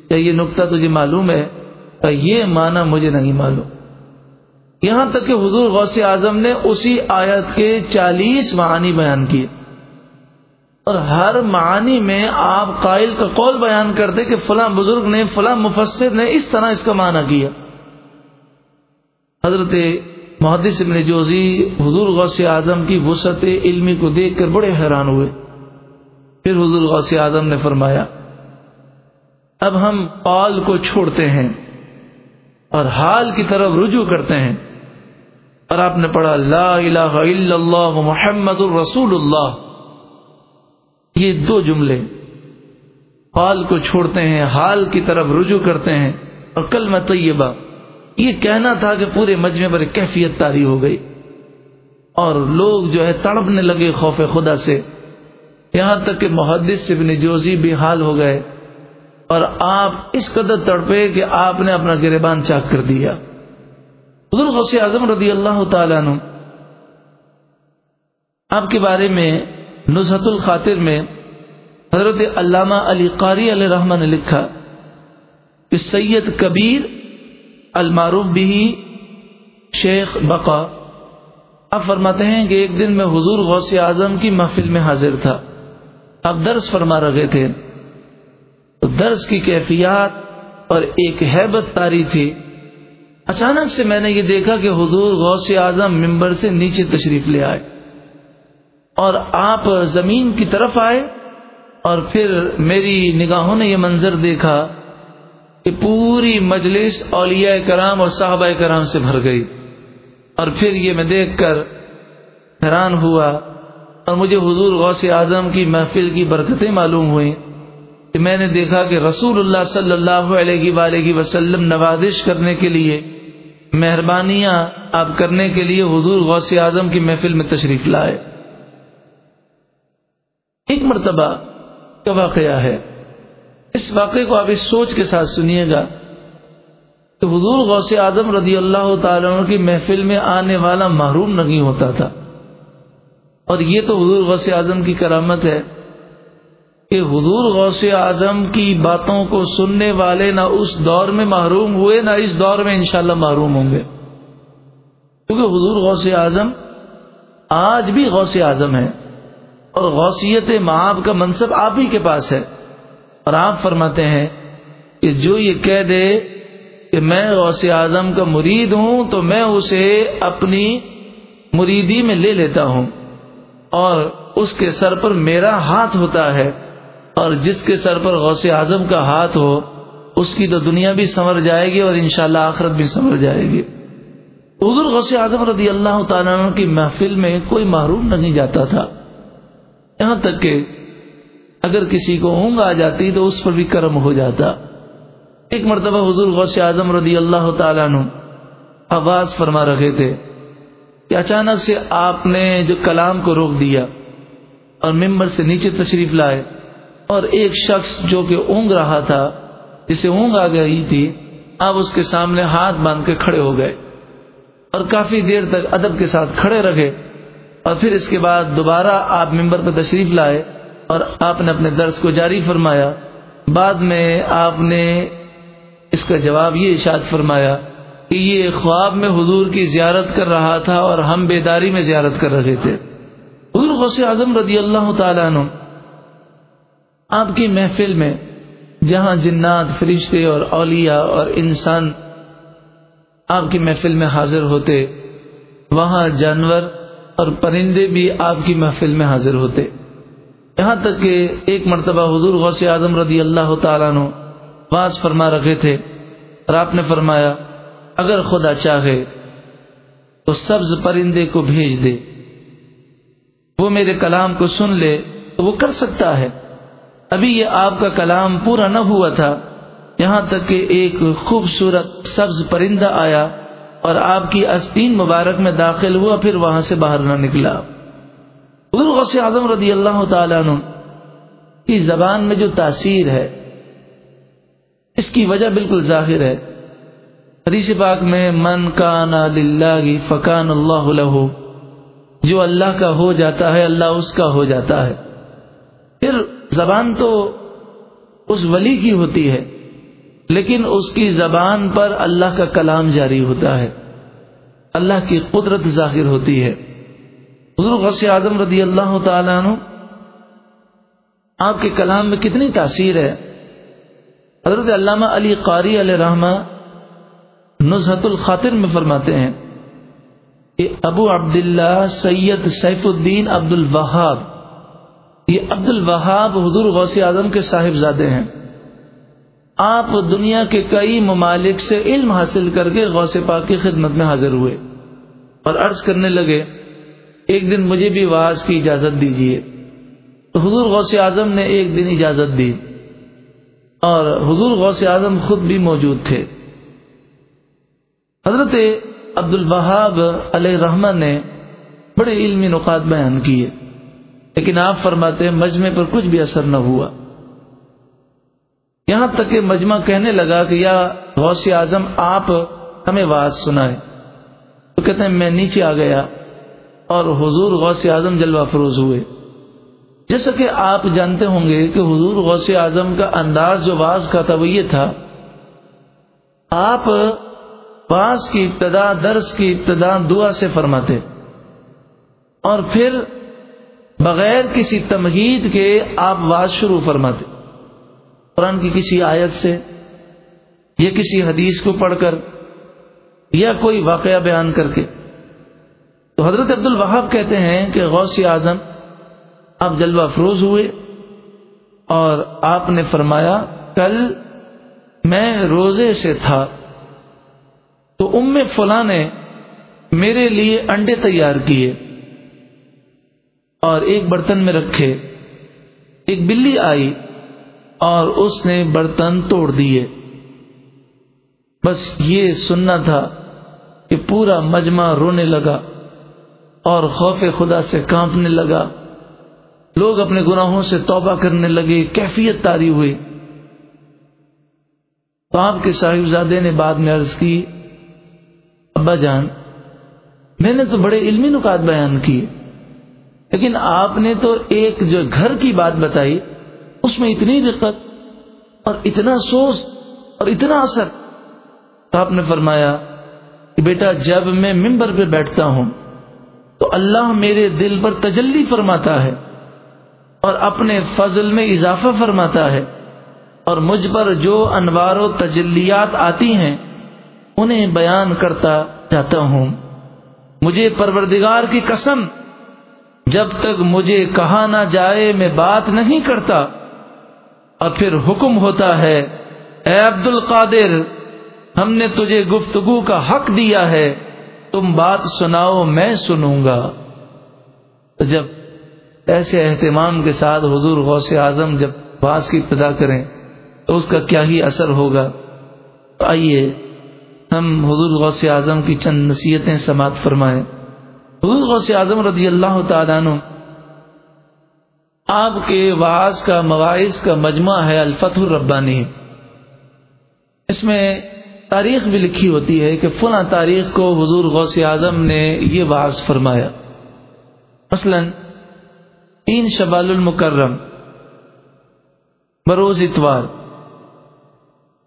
کیا یہ نقطہ تجھے معلوم ہے؟ یہ معنی مجھے نہیں معلوم۔ یہاں تک کہ حضور غوث اعظم نے اسی آیت کے چالیس معنی بیان کیے۔ اور ہر معنی میں آپ قائل کا قول بیان کرتے کہ فلاں بزرگ نے، فلاں مفسر نے اس طرح اس کا معنی کیا۔ حضرت محدث ابن جوزی حضور غوث اعظم کی وسعت علمی کو دیکھ کر بڑے حیران ہوئے۔ پھر حضور غوث اعظم نے فرمایا، اب ہم قال کو چھوڑتے ہیں اور حال کی طرف رجوع کرتے ہیں۔ اور آپ نے پڑھا، لا الہ الا اللہ محمد الرسول اللہ یہ دو جملے۔ حال کو چھوڑتے ہیں، حال کی طرف رجوع کرتے ہیں۔ اور کل میں طیبہ۔ یہ کہنا تھا کہ پورے مجمع پر کیفیت تاری ہو گئی اور لوگ جو ہے تڑپنے لگے خوف خدا سے۔ یہاں تک کہ محدث ابن جوزی بھی حال ہو گئے اور آپ اس قدر تڑپے کہ آپ نے اپنا گریبان چاک کر دیا۔ حضور غوث اعظم رضی اللہ تعالیٰ عنہ آپ کے بارے میں نظہت الخاطر میں حضرت علامہ علی قاری علیہ رحمٰ نے لکھا کہ سید کبیر المعروف بھی شیخ بقا۔ اب فرماتے ہیں کہ ایک دن میں حضور غوث اعظم کی محفل میں حاضر تھا۔ اب درس فرما رہے تھے۔ درس کی کیفیات اور ایک حیبت تاری تھی۔ اچانک سے میں نے یہ دیکھا کہ حضور غوث اعظم ممبر سے نیچے تشریف لے آئے۔ اور آپ زمین کی طرف آئے اور پھر میری نگاہوں نے یہ منظر دیکھا۔ کہ پوری مجلس اولیاء کرام اور صحابہ کرام سے بھر گئی اور پھر یہ میں دیکھ کر حیران ہوا اور مجھے حضور غوث اعظم کی محفل کی برکتیں معلوم ہوئیں کہ میں نے دیکھا کہ رسول اللہ صلی اللہ علیہ وآلہ وسلم نوازش کرنے کے لیے، مہربانیاں آپ کرنے کے لیے حضور غوث اعظم کی محفل میں تشریف لائے۔ ایک مرتبہ کا واقعہ ہے۔ اس واقعے کو آپ اس سوچ کے ساتھ سنیے گا کہ حضور غوث اعظم رضی اللہ تعالیٰ کی محفل میں آنے والا محروم نہیں ہوتا تھا۔ اور یہ تو حضور غوث اعظم کی کرامت ہے کہ حضور غوث اعظم کی باتوں کو سننے والے نہ اس دور میں محروم ہوئے، نہ اس دور میں انشاءاللہ محروم ہوں گے۔ کیونکہ حضور غوث اعظم آج بھی غوث اعظم ہے اور غوثیت معاب کا منصب آپ ہی کے پاس ہے۔ اور آپ فرماتے ہیں کہ جو یہ کہہ دے کہ میں غوث اعظم کا مرید ہوں تو میں اسے اپنی مریدی میں لے لیتا ہوں اور اس کے سر پر میرا ہاتھ ہوتا ہے اور جس کے سر پر غوث اعظم کا ہاتھ ہو، اس کی تو دنیا بھی سنور جائے گی اور انشاءاللہ آخرت بھی سنور جائے گی۔ حضور غوث اعظم رضی اللہ تعالیٰ عنہ کی محفل میں کوئی محروم نہیں جاتا تھا۔ یہاں تک کہ اگر کسی کو اونگ آ جاتی تو اس پر بھی کرم ہو جاتا۔ ایک مرتبہ حضور غوث اعظم رضی اللہ تعالیٰ عنہ آواز فرما رہے تھے کہ اچانک سے آپ نے جو کلام کو روک دیا اور ممبر سے نیچے تشریف لائے اور ایک شخص جو کہ اونگ رہا تھا، جسے اونگ آ گئی تھی آپ اس کے سامنے ہاتھ باندھ کے کھڑے ہو گئے اور کافی دیر تک ادب کے ساتھ کھڑے رکھے اور پھر اس کے بعد دوبارہ آپ ممبر پہ تشریف لائے۔ اور آپ نے اپنے درس کو جاری فرمایا۔ بعد میں آپ نے اس کا جواب یہ اشاد فرمایا کہ یہ خواب میں حضور کی زیارت کر رہا تھا اور ہم بیداری میں زیارت کر رہے تھے۔ حضور غوث اعظم رضی اللہ تعالیٰ عنہ، آپ کی محفل میں جہاں جنات، فرشتے اور اولیاء اور انسان آپ کی محفل میں حاضر ہوتے، وہاں جانور اور پرندے بھی آپ کی محفل میں حاضر ہوتے۔ یہاں تک کہ ایک مرتبہ حضور غوث اعظم رضی اللہ تعالیٰ عنہ واز فرما رکھے تھے اور آپ نے فرمایا، اگر خدا چاہے تو سبز پرندے کو بھیج دے۔ وہ میرے کلام کو سن لے تو وہ کر سکتا ہے۔ ابھی یہ آپ کا کلام پورا نہ ہوا تھا۔ یہاں تک کہ ایک خوبصورت سبز پرندہ آیا اور آپ کی استین مبارک میں داخل ہوا، پھر وہاں سے باہر نہ نکلا۔ حضور غوث اعظم رضی اللہ تعالیٰ عنہ کی زبان میں جو تاثیر ہے، اس کی وجہ بالکل ظاہر ہے۔ حدیث پاک میں، من کا نا فکان اللہ جو اللہ کا ہو جاتا ہے، اللہ اس کا ہو جاتا ہے۔ پھر زبان تو اس ولی کی ہوتی ہے، لیکن اس کی زبان پر اللہ کا کلام جاری ہوتا ہے۔ اللہ کی قدرت ظاہر ہوتی ہے۔ حضور غوث اعظم رضی اللہ تعالیٰ عنہ، آپ کے کلام میں کتنی تاثیر ہے۔ حضرت علامہ علی قاری علیہ رحمہ نظہت الخاطر میں فرماتے ہیں کہ ابو عبداللہ سید سیف الدین عبد الوہاب یہ عبد الوہاب حضور غوث اعظم کے صاحب زادے ہیں۔ آپ دنیا کے کئی ممالک سے علم حاصل کر کے غوث پاک کی خدمت میں حاضر ہوئے اور عرض کرنے لگے ایک دن مجھے بھی واز کی اجازت دیجیے تو حضور غوث اعظم نے ایک دن اجازت دی اور حضور غوث اعظم خود بھی موجود تھے۔ حضرت عبد البہاب علیہ رحمان نے بڑے علمی نقات بیان کیے، لیکن آپ فرماتے ہیں مجمع پر کچھ بھی اثر نہ ہوا۔ یہاں تک کہ مجمع کہنے لگا کہ یا غوث اعظم آپ ہمیں واز سنائے تو کہتے ہیں میں نیچے آ گیا۔ اور حضور غوث اعظم جلوہ فروز ہوئے۔ جیسا کہ آپ جانتے ہوں گے کہ حضور غوث اعظم کا انداز جو واز کا تھا وہ یہ تھا، آپ واز کی ابتدا، درس کی ابتدا دعا سے فرماتے اور پھر بغیر کسی تمہید کے آپ واز شروع فرماتے۔ قرآن کی کسی آیت سے یا کسی حدیث کو پڑھ کر یا کوئی واقعہ بیان کر کے۔ تو حضرت عبد الوہاب کہتے ہیں کہ غوث اعظم آپ جلوہ افروز ہوئے اور آپ نے فرمایا، کل میں روزے سے تھا، تو ام فلاں نے میرے لیے انڈے تیار کیے اور ایک برتن میں رکھے، ایک بلی آئی اور اس نے برتن توڑ دیے۔ بس یہ سننا تھا کہ پورا مجمع رونے لگا۔ اور خوف خدا سے کانپنے لگا۔ لوگ اپنے گناہوں سے توبہ کرنے لگے، کیفیت تاری ہوئی۔ تو آپ کے صاحبزادے نے بعد میں عرض کی، ابا جان، میں نے تو بڑے علمی نکات بیان کیے لیکن آپ نے تو ایک جو گھر کی بات بتائی، اس میں اتنی دقت اور اتنا سوچ اور اتنا اثر۔ تو آپ نے فرمایا کہ بیٹا، جب میں ممبر پہ بیٹھتا ہوں تو اللہ میرے دل پر تجلی فرماتا ہے اور اپنے فضل میں اضافہ فرماتا ہے اور مجھ پر جو انوار و تجلیات آتی ہیں، انہیں بیان کرتا جاتا ہوں۔ مجھے پروردگار کی قسم، جب تک مجھے کہا نہ جائے، میں بات نہیں کرتا۔ اور پھر حکم ہوتا ہے، اے عبد القادر ہم نے تجھے گفتگو کا حق دیا ہے۔ تم بات سناؤ، میں سنوں گا۔ جب ایسے اہتمام کے ساتھ حضور غوث اعظم جب باس کی ابتدا کریں، تو اس کا کیا ہی اثر ہوگا؟ تو آئیے، ہم حضور غوث اعظم کی چند نصیحتیں سماعت فرمائیں۔ حضور غوث اعظم رضی اللہ تعالیٰ عنہ، آپ کے واعظ کا، مواعظ کا مجمع ہے الفت الربانی۔ اس میں تاریخ بھی لکھی ہوتی ہے کہ فلاں تاریخ کو حضور غوث اعظم نے یہ واعظ فرمایا۔ مثلا، تین شبال المکرم، بروز اتوار،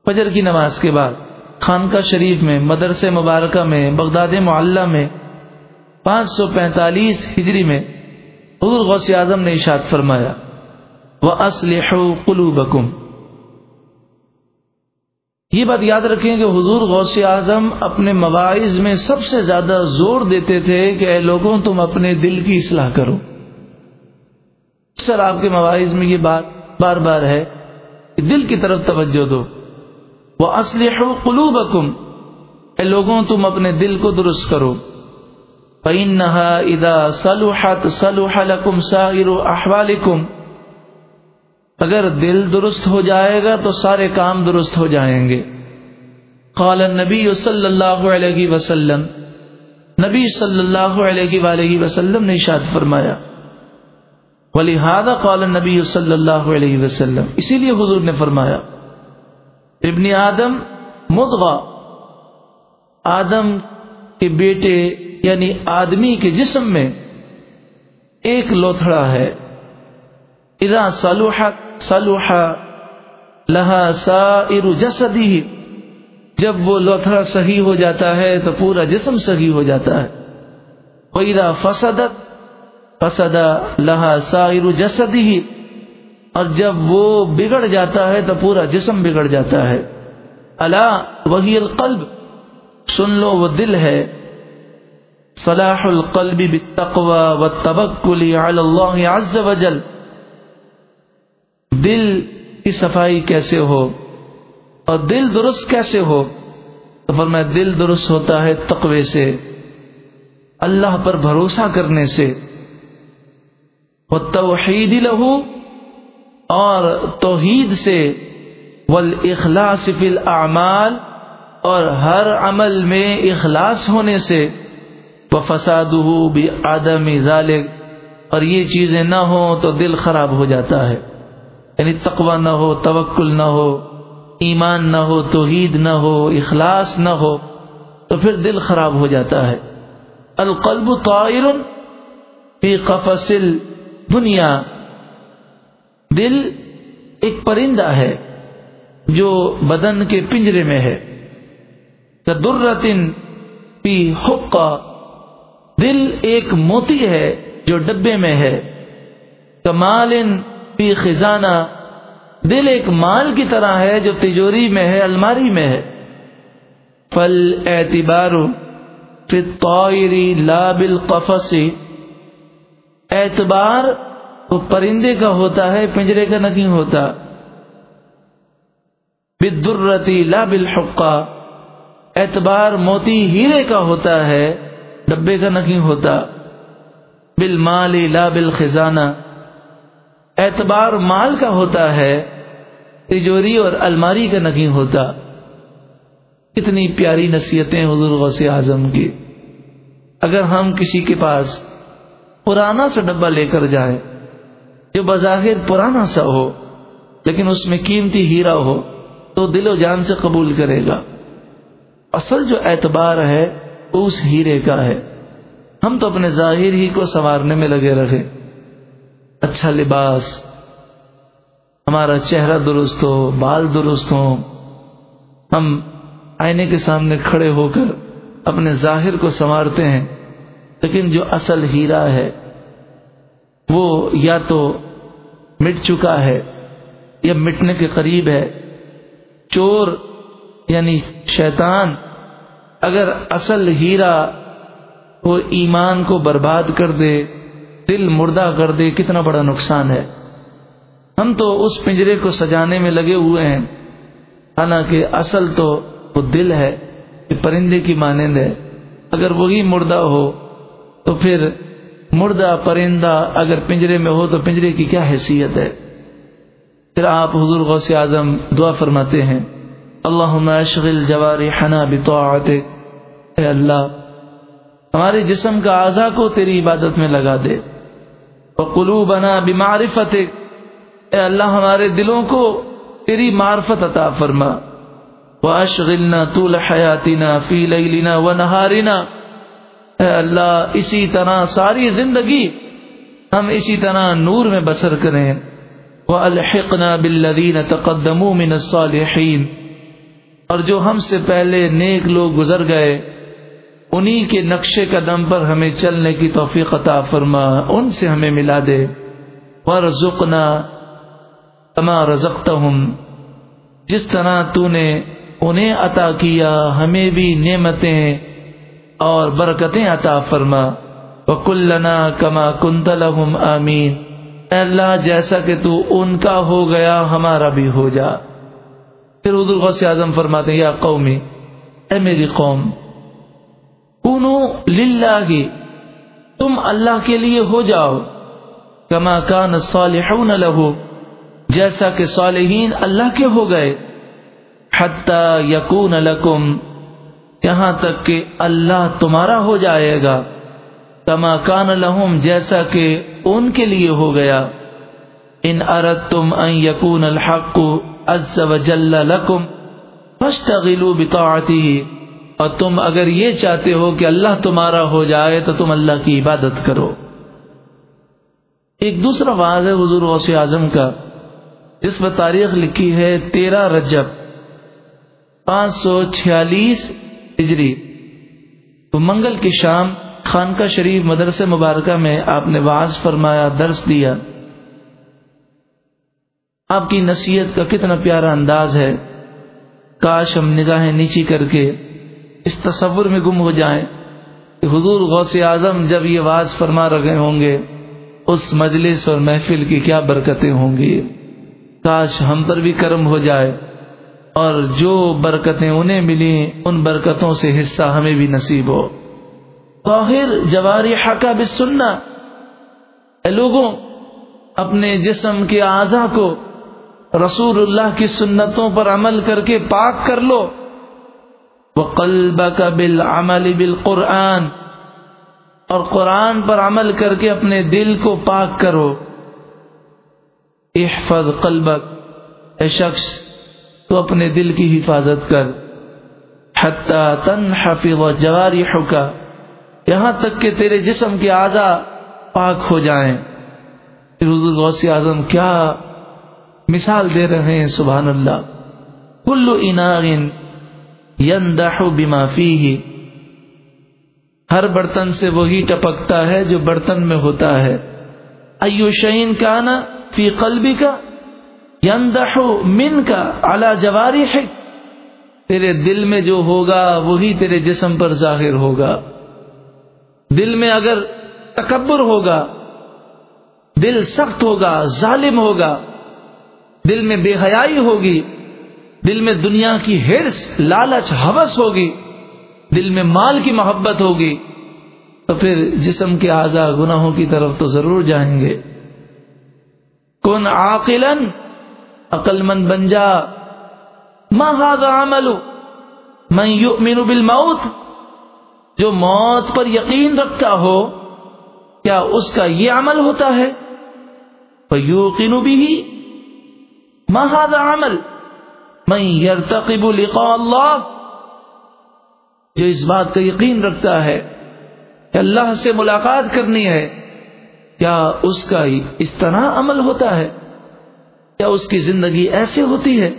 فجر کی نماز کے بعد، خانقاہ شریف میں مدرسے مبارکہ میں، بغداد معلہ میں، پانچ سو پینتالیس ہجری میں حضور غوث اعظم نے اشاد فرمایا۔ وہ اسلح قلو یہ بات یاد رکھیں کہ حضور غوث اعظم اپنے مواعظ میں سب سے زیادہ زور دیتے تھے کہ اے لوگوں، تم اپنے دل کی اصلاح کرو۔ سر آپ کے مواعظ میں یہ بات بار بار ہے کہ دل کی طرف توجہ دو۔ وہ اسلح قلوب اے لوگوں، تم اپنے دل کو درست کرو۔ فَإِنَّهَا إِذَا صَلُحَتْ صَلُحَ لَكُمْ سَائِرُ أَحْوَالِكُمْ۔ اگر دل درست ہو جائے گا تو سارے کام درست ہو جائیں گے۔ قال النبی صلی اللہ علیہ وسلم، نبی صلی اللہ علیہ وآلہ وسلم نے اشاد فرمایا۔ وَلِهَذَا قَالَ النَّبِيُّ صلی اللہ علیہ وسلم، اسی لیے حضور نے فرمایا، ابن آدم مدغا آدم کے بیٹے یعنی آدمی کے جسم میں ایک لوتھڑا ہے۔ اذا صلوحت صلوح لہا سائر جسدی جب وہ لوتھڑا صحیح ہو جاتا ہے تو پورا جسم صحیح ہو جاتا ہے۔ وَإِذَا فَسَدَتْ، فَسَدَ لَهَا سَائِرُ جَسَدِهِ۔ اور جب وہ بگڑ جاتا ہے تو پورا جسم بگڑ جاتا ہے۔ اللہ وہی القلب۔ سن لو وہ دل ہے۔ صلاح القلب بالتقوى والتوکل علی اللہ عز وجل۔ دل کی صفائی کیسے ہو اور دل درست کیسے ہو؟ تو فرمایا، دل درست ہوتا ہے تقوی سے، اللہ پر بھروسہ کرنے سے۔ وہ توحید لہو اور توحید سے۔ والاخلاص فی الاعمال اور ہر عمل میں اخلاص ہونے سے۔ وہ فساد ہو بھی آدم اور یہ چیزیں نہ ہوں تو دل خراب ہو جاتا ہے۔ یعنی تقوی نہ ہو، توکل نہ ہو، ایمان نہ ہو، توحید نہ ہو، اخلاص نہ ہو، تو پھر دل خراب ہو جاتا ہے۔ القلب طائر فی قفص دنیا دل ایک پرندہ ہے جو بدن کے پنجرے میں ہے۔ درتن پی حقہ۔ دل ایک موتی ہے جو ڈبے میں ہے۔ کمال پی خزانہ دل ایک مال کی طرح ہے جو تجوری میں ہے، الماری میں ہے۔ فل اعتبار لا بالقفص۔ اعتبار وہ پرندے کا ہوتا ہے، پنجرے کا نہیں ہوتا۔ بدرتی لا بالحقہ۔ اعتبار موتی ہیرے کا ہوتا ہے، ڈبے کا نہیں ہوتا۔ بالمال لا بل خزانہ اعتبار مال کا ہوتا ہے، تجوری اور الماری کا نہیں ہوتا۔ کتنی پیاری نصیحتیں حضور غوث اعظم کی۔ اگر ہم کسی کے پاس پرانا سا ڈبہ لے کر جائیں، جو بظاہر پرانا سا ہو، لیکن اس میں قیمتی ہیرا ہو، تو دل و جان سے قبول کرے گا۔ اصل جو اعتبار ہے، وہ اس ہیرے کا ہے۔ ہم تو اپنے ظاہر ہی کو سنوارنے میں لگے رہے۔ اچھا لباس، ہمارا چہرہ درست ہو، بال درست ہو ہم آئینے کے سامنے کھڑے ہو کر اپنے ظاہر کو سنوارتے ہیں، لیکن جو اصل ہیرا ہے، وہ یا تو مٹ چکا ہے یا مٹنے کے قریب ہے۔ چور یعنی شیطان اگر اصل ہیرا وہ ایمان کو برباد کر دے دل مردہ کر دے کتنا بڑا نقصان ہے۔ ہم تو اس پنجرے کو سجانے میں لگے ہوئے ہیں۔ حالانکہ اصل تو وہ دل ہے کہ پرندے کی مانند ہے۔ اگر وہی مردہ ہو تو پھر مردہ پرندہ اگر پنجرے میں ہو تو پنجرے کی کیا حیثیت ہے؟ پھر آپ حضور غوث اعظم دعا فرماتے ہیں۔ اللہ اشغل جواری حنا اے اللہ، ہمارے جسم کا اعضا کو تیری عبادت میں لگا دے۔ قلو بنا بیمارفت اے اللہ ہمارے دلوں کو تیری معرفت عطا فرما۔ وہ اشغلنا طول حیاتینا فی لینا و نہارینا اے اللہ، اسی طرح ساری زندگی ہم اسی طرح نور میں بسر کریں۔ وہ الحقنا بالذین تقدموا من الصالحین اور جو ہم سے پہلے نیک لوگ گزر گئے انہی کے نقشے قدم پر ہمیں چلنے کی توفیق عطا فرما، ان سے ہمیں ملا دے۔ ورزقنا کما رزقتہم جس طرح تو نے انہیں عطا کیا، ہمیں بھی نعمتیں اور برکتیں عطا فرما۔ وکلنا کما کنت لہم آمین اے اللہ، جیسا کہ تو ان کا ہو گیا، ہمارا بھی ہو جا۔ پھر حضور غوث اعظم فرماتے ہیں، یا قومی، اے میری قوم للہ، تم اللہ کے لیے ہو جاؤ۔ کما کان صالحون لہو، جیسا کہ صالحین اللہ کے ہو گئے۔ حتی یکون لکم، یہاں تک کہ اللہ تمہارا ہو جائے گا۔ کما کان لہم، جیسا کہ ان کے لیے ہو گیا۔ ان ارد تم یقون الحق عز وجل لکم، فاشتغلوا بطاعته اور تم اگر یہ چاہتے ہو کہ اللہ تمہارا ہو جائے تو تم اللہ کی عبادت کرو۔ ایک دوسرا واضح ہے حضور غوث اعظم کا۔ جس پر تاریخ لکھی ہے تیرہ رجب پانچ سو چھیالیس ہجری۔ تو منگل کی شام خانقاہ شریف مدرسہ مبارکہ میں آپ نے واز فرمایا، درس دیا۔ آپ کی نصیحت کا کتنا پیارا انداز ہے۔ کاش ہم نگاہیں نیچی کر کے اس تصور میں گم ہو جائیں کہ حضور غوث اعظم جب یہ واز فرما رہے ہوں گے، اس مجلس اور محفل کی کیا برکتیں ہوں گی؟ کاش ہم پر بھی کرم ہو جائے اور جو برکتیں انہیں ملی ان برکتوں سے حصہ ہمیں بھی نصیب ہو۔ طاہر جواری حقا بھی سننا لوگوں، اپنے جسم کے اعضا کو رسول اللہ کی سنتوں پر عمل کر کے پاک کر لو۔ وقلبك بالعمل بالقرآن اور قرآن پر عمل کر کے اپنے دل کو پاک کرو۔ احفظ قلبك اے شخص، تو اپنے دل کی حفاظت کر۔ حتی تنحفظ جوارحك یہاں تک کہ تیرے جسم کے اعضا پاک ہو جائیں۔ حضور غوث اعظم، کیا مثال دے رہے ہیں؟ سبحان اللہ۔ کل اناغن یندح بما فیہ ہر برتن سے وہی ٹپکتا ہے جو برتن میں ہوتا ہے۔ ایو شعین کا نا فی قلبی کا یندح من کا اعلی جواری ہے تیرے دل میں جو ہوگا وہی تیرے جسم پر ظاہر ہوگا۔ دل میں اگر تکبر ہوگا، دل سخت ہوگا، ظالم ہوگا۔ دل میں بے حیائی ہوگی۔ دل میں دنیا کی ہرس، لالچ ہوس ہوگی، دل میں مال کی محبت ہوگی، تو پھر جسم کے اعضا گناہوں کی طرف تو ضرور جائیں گے۔ کن عاقلن عقل مند بن جا، ما هذا عمل؟ من يؤمن بالموت؟ جو موت پر یقین رکھتا ہو، کیا اس کا یہ عمل ہوتا ہے؟ فیوقن به ما هذا عمل؟ من يرتقب لقاء اللہ، جو اس بات کا یقین رکھتا ہے کہ اللہ سے ملاقات کرنی ہے کیا اس کا اس طرح عمل ہوتا ہے کیا اس کی زندگی ایسے ہوتی ہے۔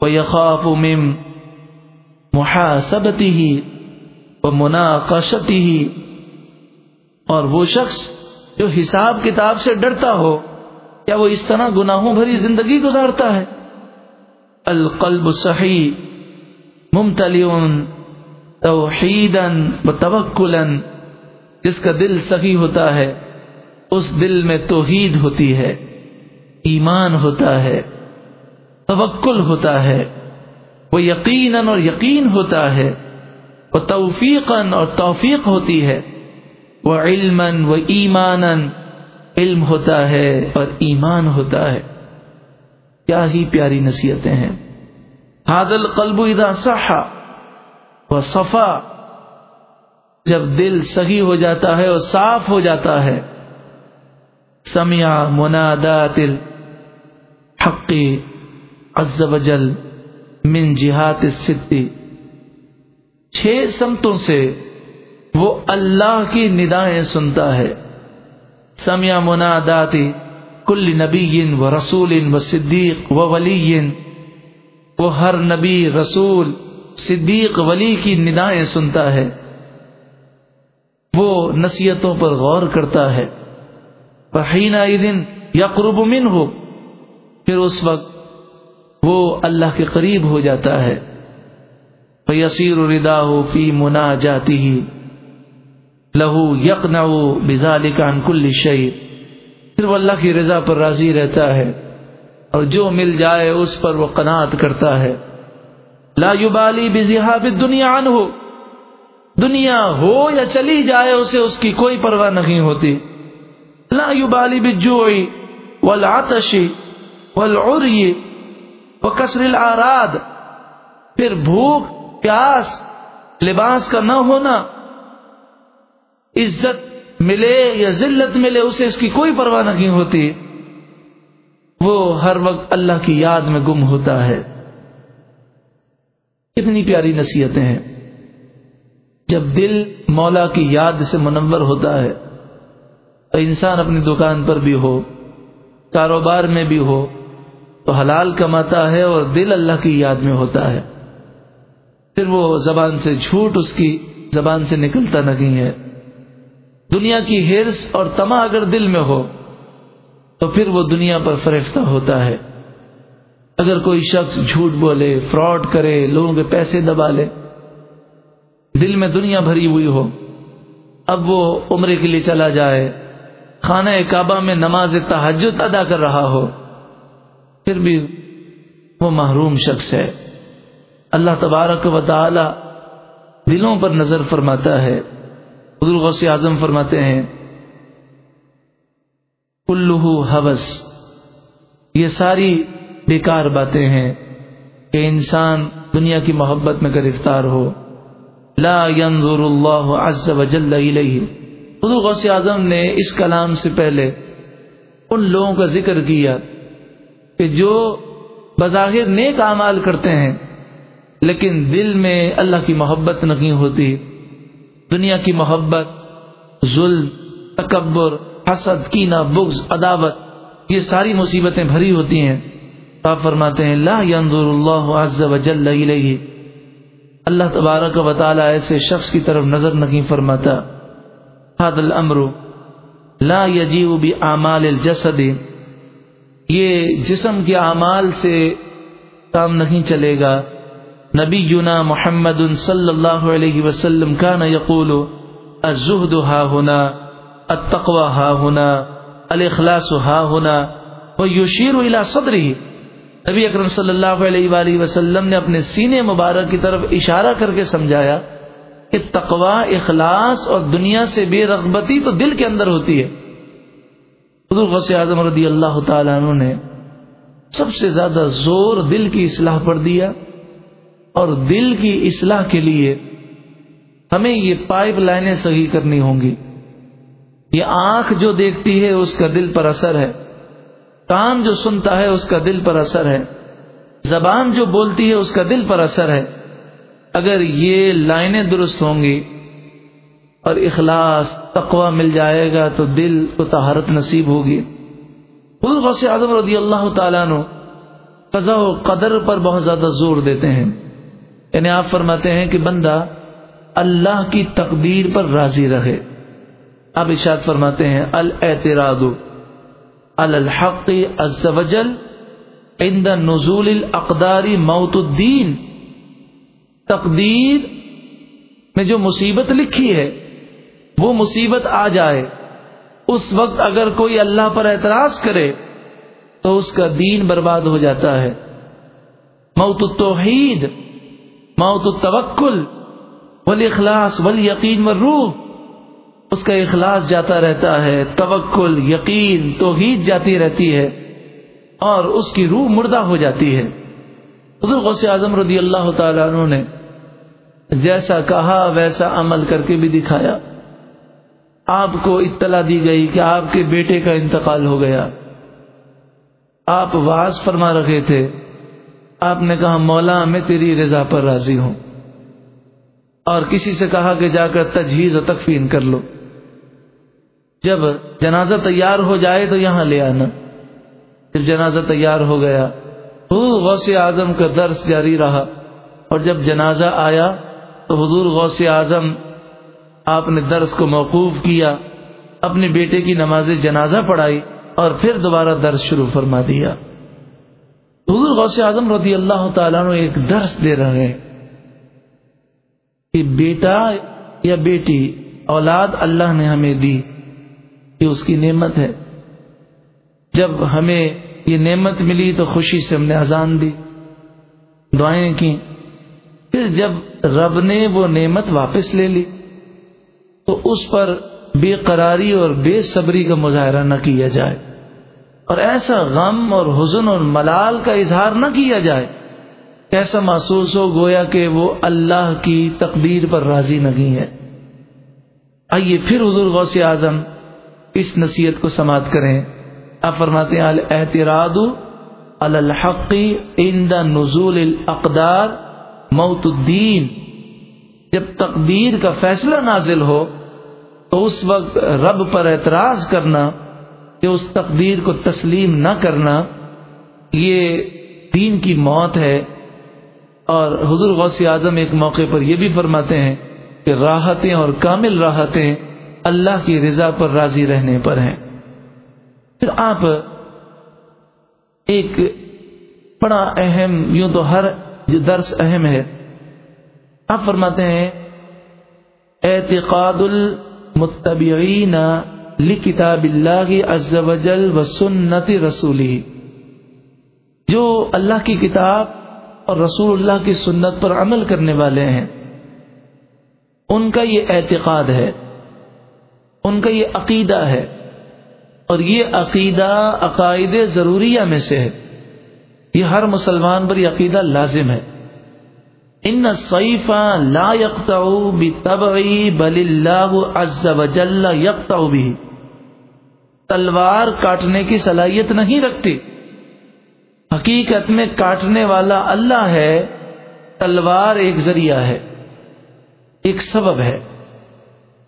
وہ یقاف مم محاسبتی ہی وہ مناقشتی ہی اور وہ شخص جو حساب کتاب سے ڈرتا ہو کیا وہ اس طرح گناہوں بھری زندگی گزارتا ہے۔ القلب صحیح ممتلیون توحیدن و توکلن جس کا دل سخی ہوتا ہے، اس دل میں توحید ہوتی ہے، ایمان ہوتا ہے، توکل ہوتا ہے، وہ یقیناً اور یقین ہوتا ہے، وہ توفیقاً اور توفیق ہوتی ہے، وہ علم و ایمان علم ہوتا ہے اور ایمان ہوتا ہے۔ کیا ہی پیاری نصیحتیں ہیں۔ حادل قلب ادا صحا وہ صفا، جب دل سگی ہو جاتا ہے اور صاف ہو جاتا ہے۔ سمیا منادات الحق عز وجل من جہات الستی چھ سمتوں سے وہ اللہ کی ندائیں سنتا ہے۔ سمیا منادات کل نبی و رسول و صدیق و ولی وہ ہر نبی رسول، صدیق، ولی کی ندائیں سنتا ہے۔ وہ نصیحتوں پر غور کرتا ہے۔ دن یا قرب من ہو پھر اس وقت وہ اللہ کے قریب ہو جاتا ہے۔ یسیر ردا ہو فی منا جاتی ہی لہو یک نہ بزال کا انکل شعیب پھر وہ اللہ کی رضا پر راضی رہتا ہے اور جو مل جائے اس پر وہ قناعت کرتا ہے۔ لا یبالی بزیحاب دنیا ان ہو دنیا ہو یا چلی جائے اسے اس کی کوئی پرواہ نہیں ہوتی۔ لا يبالي بالجوع والعطش والعري وكسر الاراد۔ پھر بھوک، پیاس، لباس کا نہ ہونا، عزت ملے یا ذلت ملے، اسے اس کی کوئی پرواہ نہیں ہوتی۔ وہ ہر وقت اللہ کی یاد میں گم ہوتا ہے۔ کتنی پیاری نصیحتیں ہیں۔ جب دل مولا کی یاد سے منور ہوتا ہے انسان اپنی دکان پر بھی ہو، کاروبار میں بھی ہو، تو حلال کماتا ہے اور دل اللہ کی یاد میں ہوتا ہے۔ پھر وہ زبان سے جھوٹ اس کی زبان سے نکلتا نہیں ہے۔ دنیا کی ہرس اور تما اگر دل میں ہو، تو پھر وہ دنیا پر فریفتہ ہوتا ہے۔ اگر کوئی شخص جھوٹ بولے، فراڈ کرے، لوگوں کے پیسے دبا لے، دل میں دنیا بھری ہوئی ہو، اب وہ عمرے کے لیے چلا جائے، خانہ کعبہ میں نماز تحجد ادا کر رہا ہو، پھر بھی وہ محروم شخص ہے۔ اللہ تبارک و تعالی دلوں پر نظر فرماتا ہے۔ غوث اعظم فرماتے ہیں کلو حوث یہ ساری بیکار باتیں ہیں کہ انسان دنیا کی محبت میں گرفتار ہو۔ لا ينظر اللہ عز وجل الیہ۔ حضور غوث اعظم نے اس کلام سے پہلے ان لوگوں کا ذکر کیا کہ جو بظاہر نیک اعمال کرتے ہیں، لیکن دل میں اللہ کی محبت نہیں ہوتی۔ دنیا کی محبت، ظلم، تکبر، حسد، کینہ، بغض، عداوت، یہ ساری مصیبتیں بھری ہوتی ہیں۔ آپ فرماتے ہیں، لا ينظر اللہ عز وجل الیہ۔ اللہ تبارک و تعالی ایسے شخص کی طرف نظر نہیں فرماتا۔ هذا الامر لا يجيء باعمال الجسد۔ یہ جسم کے اعمال سے کام نہیں چلے گا۔ نبی یونا محمد صلی اللہ علیہ وسلم کا نہ یقول الزہد ہا ہونا التقوى ہا ہونا الاخلاص ہا ہونا وہ یوشیر الى صدری۔ نبی اکرم صلی اللہ علیہ وآلہ وسلم نے اپنے سینے مبارک کی طرف اشارہ کر کے سمجھایا کہ تقوا اخلاص اور دنیا سے بے رغبتی تو دل کے اندر ہوتی ہے۔ حضور غوث اعظم رضی اللہ تعالیٰ عنہ نے سب سے زیادہ زور دل کی اصلاح پر دیا۔ اور دل کی اصلاح کے لیے ہمیں یہ پائپ لائنیں صحیح کرنی ہوں گی۔ یہ آنکھ جو دیکھتی ہے اس کا دل پر اثر ہے۔ کان جو سنتا ہے اس کا دل پر اثر ہے۔ زبان جو بولتی ہے اس کا دل پر اثر ہے۔ اگر یہ لائنیں درست ہوں گی اور اخلاص، تقوی مل جائے گا تو دل کو تہارت نصیب ہوگی۔ خود غوث اعظم رضی اللہ تعالیٰ نو قضاء و قدر پر بہت زیادہ زور دیتے ہیں۔ یعنی آپ فرماتے ہیں کہ بندہ اللہ کی تقدیر پر راضی رہے۔ آپ اشاد فرماتے ہیں، الاعتراض الحق عز عند نزول الاقدار موت الدین۔ تقدیر میں جو مصیبت لکھی ہے، وہ مصیبت آ جائے۔ اس وقت اگر کوئی اللہ پر اعتراض کرے، تو اس کا دین برباد ہو جاتا ہے۔ موت التوحید موت التوکل والاخلاص والیقین والروح۔ اس کا اخلاص جاتا رہتا ہے، توکل، یقین، توحید جاتی رہتی ہے اور اس کی روح مردہ ہو جاتی ہے۔ حضور غوث اعظم رضی اللہ تعالیٰ عنہ نے جیسا کہا، ویسا عمل کر کے بھی دکھایا۔ آپ کو اطلاع دی گئی کہ آپ کے بیٹے کا انتقال ہو گیا۔ آپ واز فرما رکھے تھے۔ آپ نے کہا، مولا، میں تیری رضا پر راضی ہوں. اور کسی سے کہا کہ جا کر تجہیز و تکفین کر لو۔ جب جنازہ تیار ہو جائے تو یہاں لے آنا۔ جب جنازہ تیار ہو گیا، حضور غوث اعظم کا درس جاری رہا۔ اور جب جنازہ آیا تو حضور غوث اعظم آپ نے درس کو موقوف کیا، اپنے بیٹے کی نماز جنازہ پڑھائی اور پھر دوبارہ درس شروع فرما دیا۔ حضور غوث اعظم رضی اللہ تعالیٰ نے ایک درس دے رہے ہیں کہ بیٹا یا بیٹی اولاد اللہ نے ہمیں دی یہ اس کی نعمت ہے۔ جب ہمیں یہ نعمت ملی تو خوشی سے ہم نے اذان دی، دعائیں کی پھر جب رب نے وہ نعمت واپس لے لی تو اس پر بے قراری اور بے صبری کا مظاہرہ نہ کیا جائے۔ اور ایسا غم اور حزن اور ملال کا اظہار نہ کیا جائے کیسا محسوس ہو گویا کہ وہ اللہ کی تقدیر پر راضی نہیں ہے۔ آئیے پھر حضور غوث اعظم اس نصیحت کو سماعت کریں۔ آپ فرماتے ہیں احتراد الحقی عند نزول الاقدار، موت الدین۔ جب تقدیر کا فیصلہ نازل ہو تو اس وقت رب پر اعتراض کرنا کہ اس تقدیر کو تسلیم نہ کرنا یہ دین کی موت ہے۔ اور حضور غوث اعظم ایک موقع پر یہ بھی فرماتے ہیں کہ راحتیں اور کامل راحتیں اللہ کی رضا پر راضی رہنے پر ہیں۔ پھر آپ ایک بڑا اہم، یوں تو ہر درس اہم ہے۔ آپ فرماتے ہیں، اعتقاد المتبعین لکتاب اللہ عز وجل و سنت رسولی، جو اللہ کی کتاب اور رسول اللہ کی سنت پر عمل کرنے والے ہیں۔ ان کا یہ اعتقاد ہے، ان کا یہ عقیدہ ہے، اور یہ عقیدہ عقائد ضروریہ میں سے ہے۔ یہ ہر مسلمان پر یہ عقیدہ لازم ہے۔ ان سعیفہ لا یکتا بل اللہ عز وجل یکتا بھی تلوار کاٹنے کی صلاحیت نہیں رکھتی۔ حقیقت میں کاٹنے والا اللہ ہے، تلوار ایک ذریعہ ہے، ایک سبب ہے۔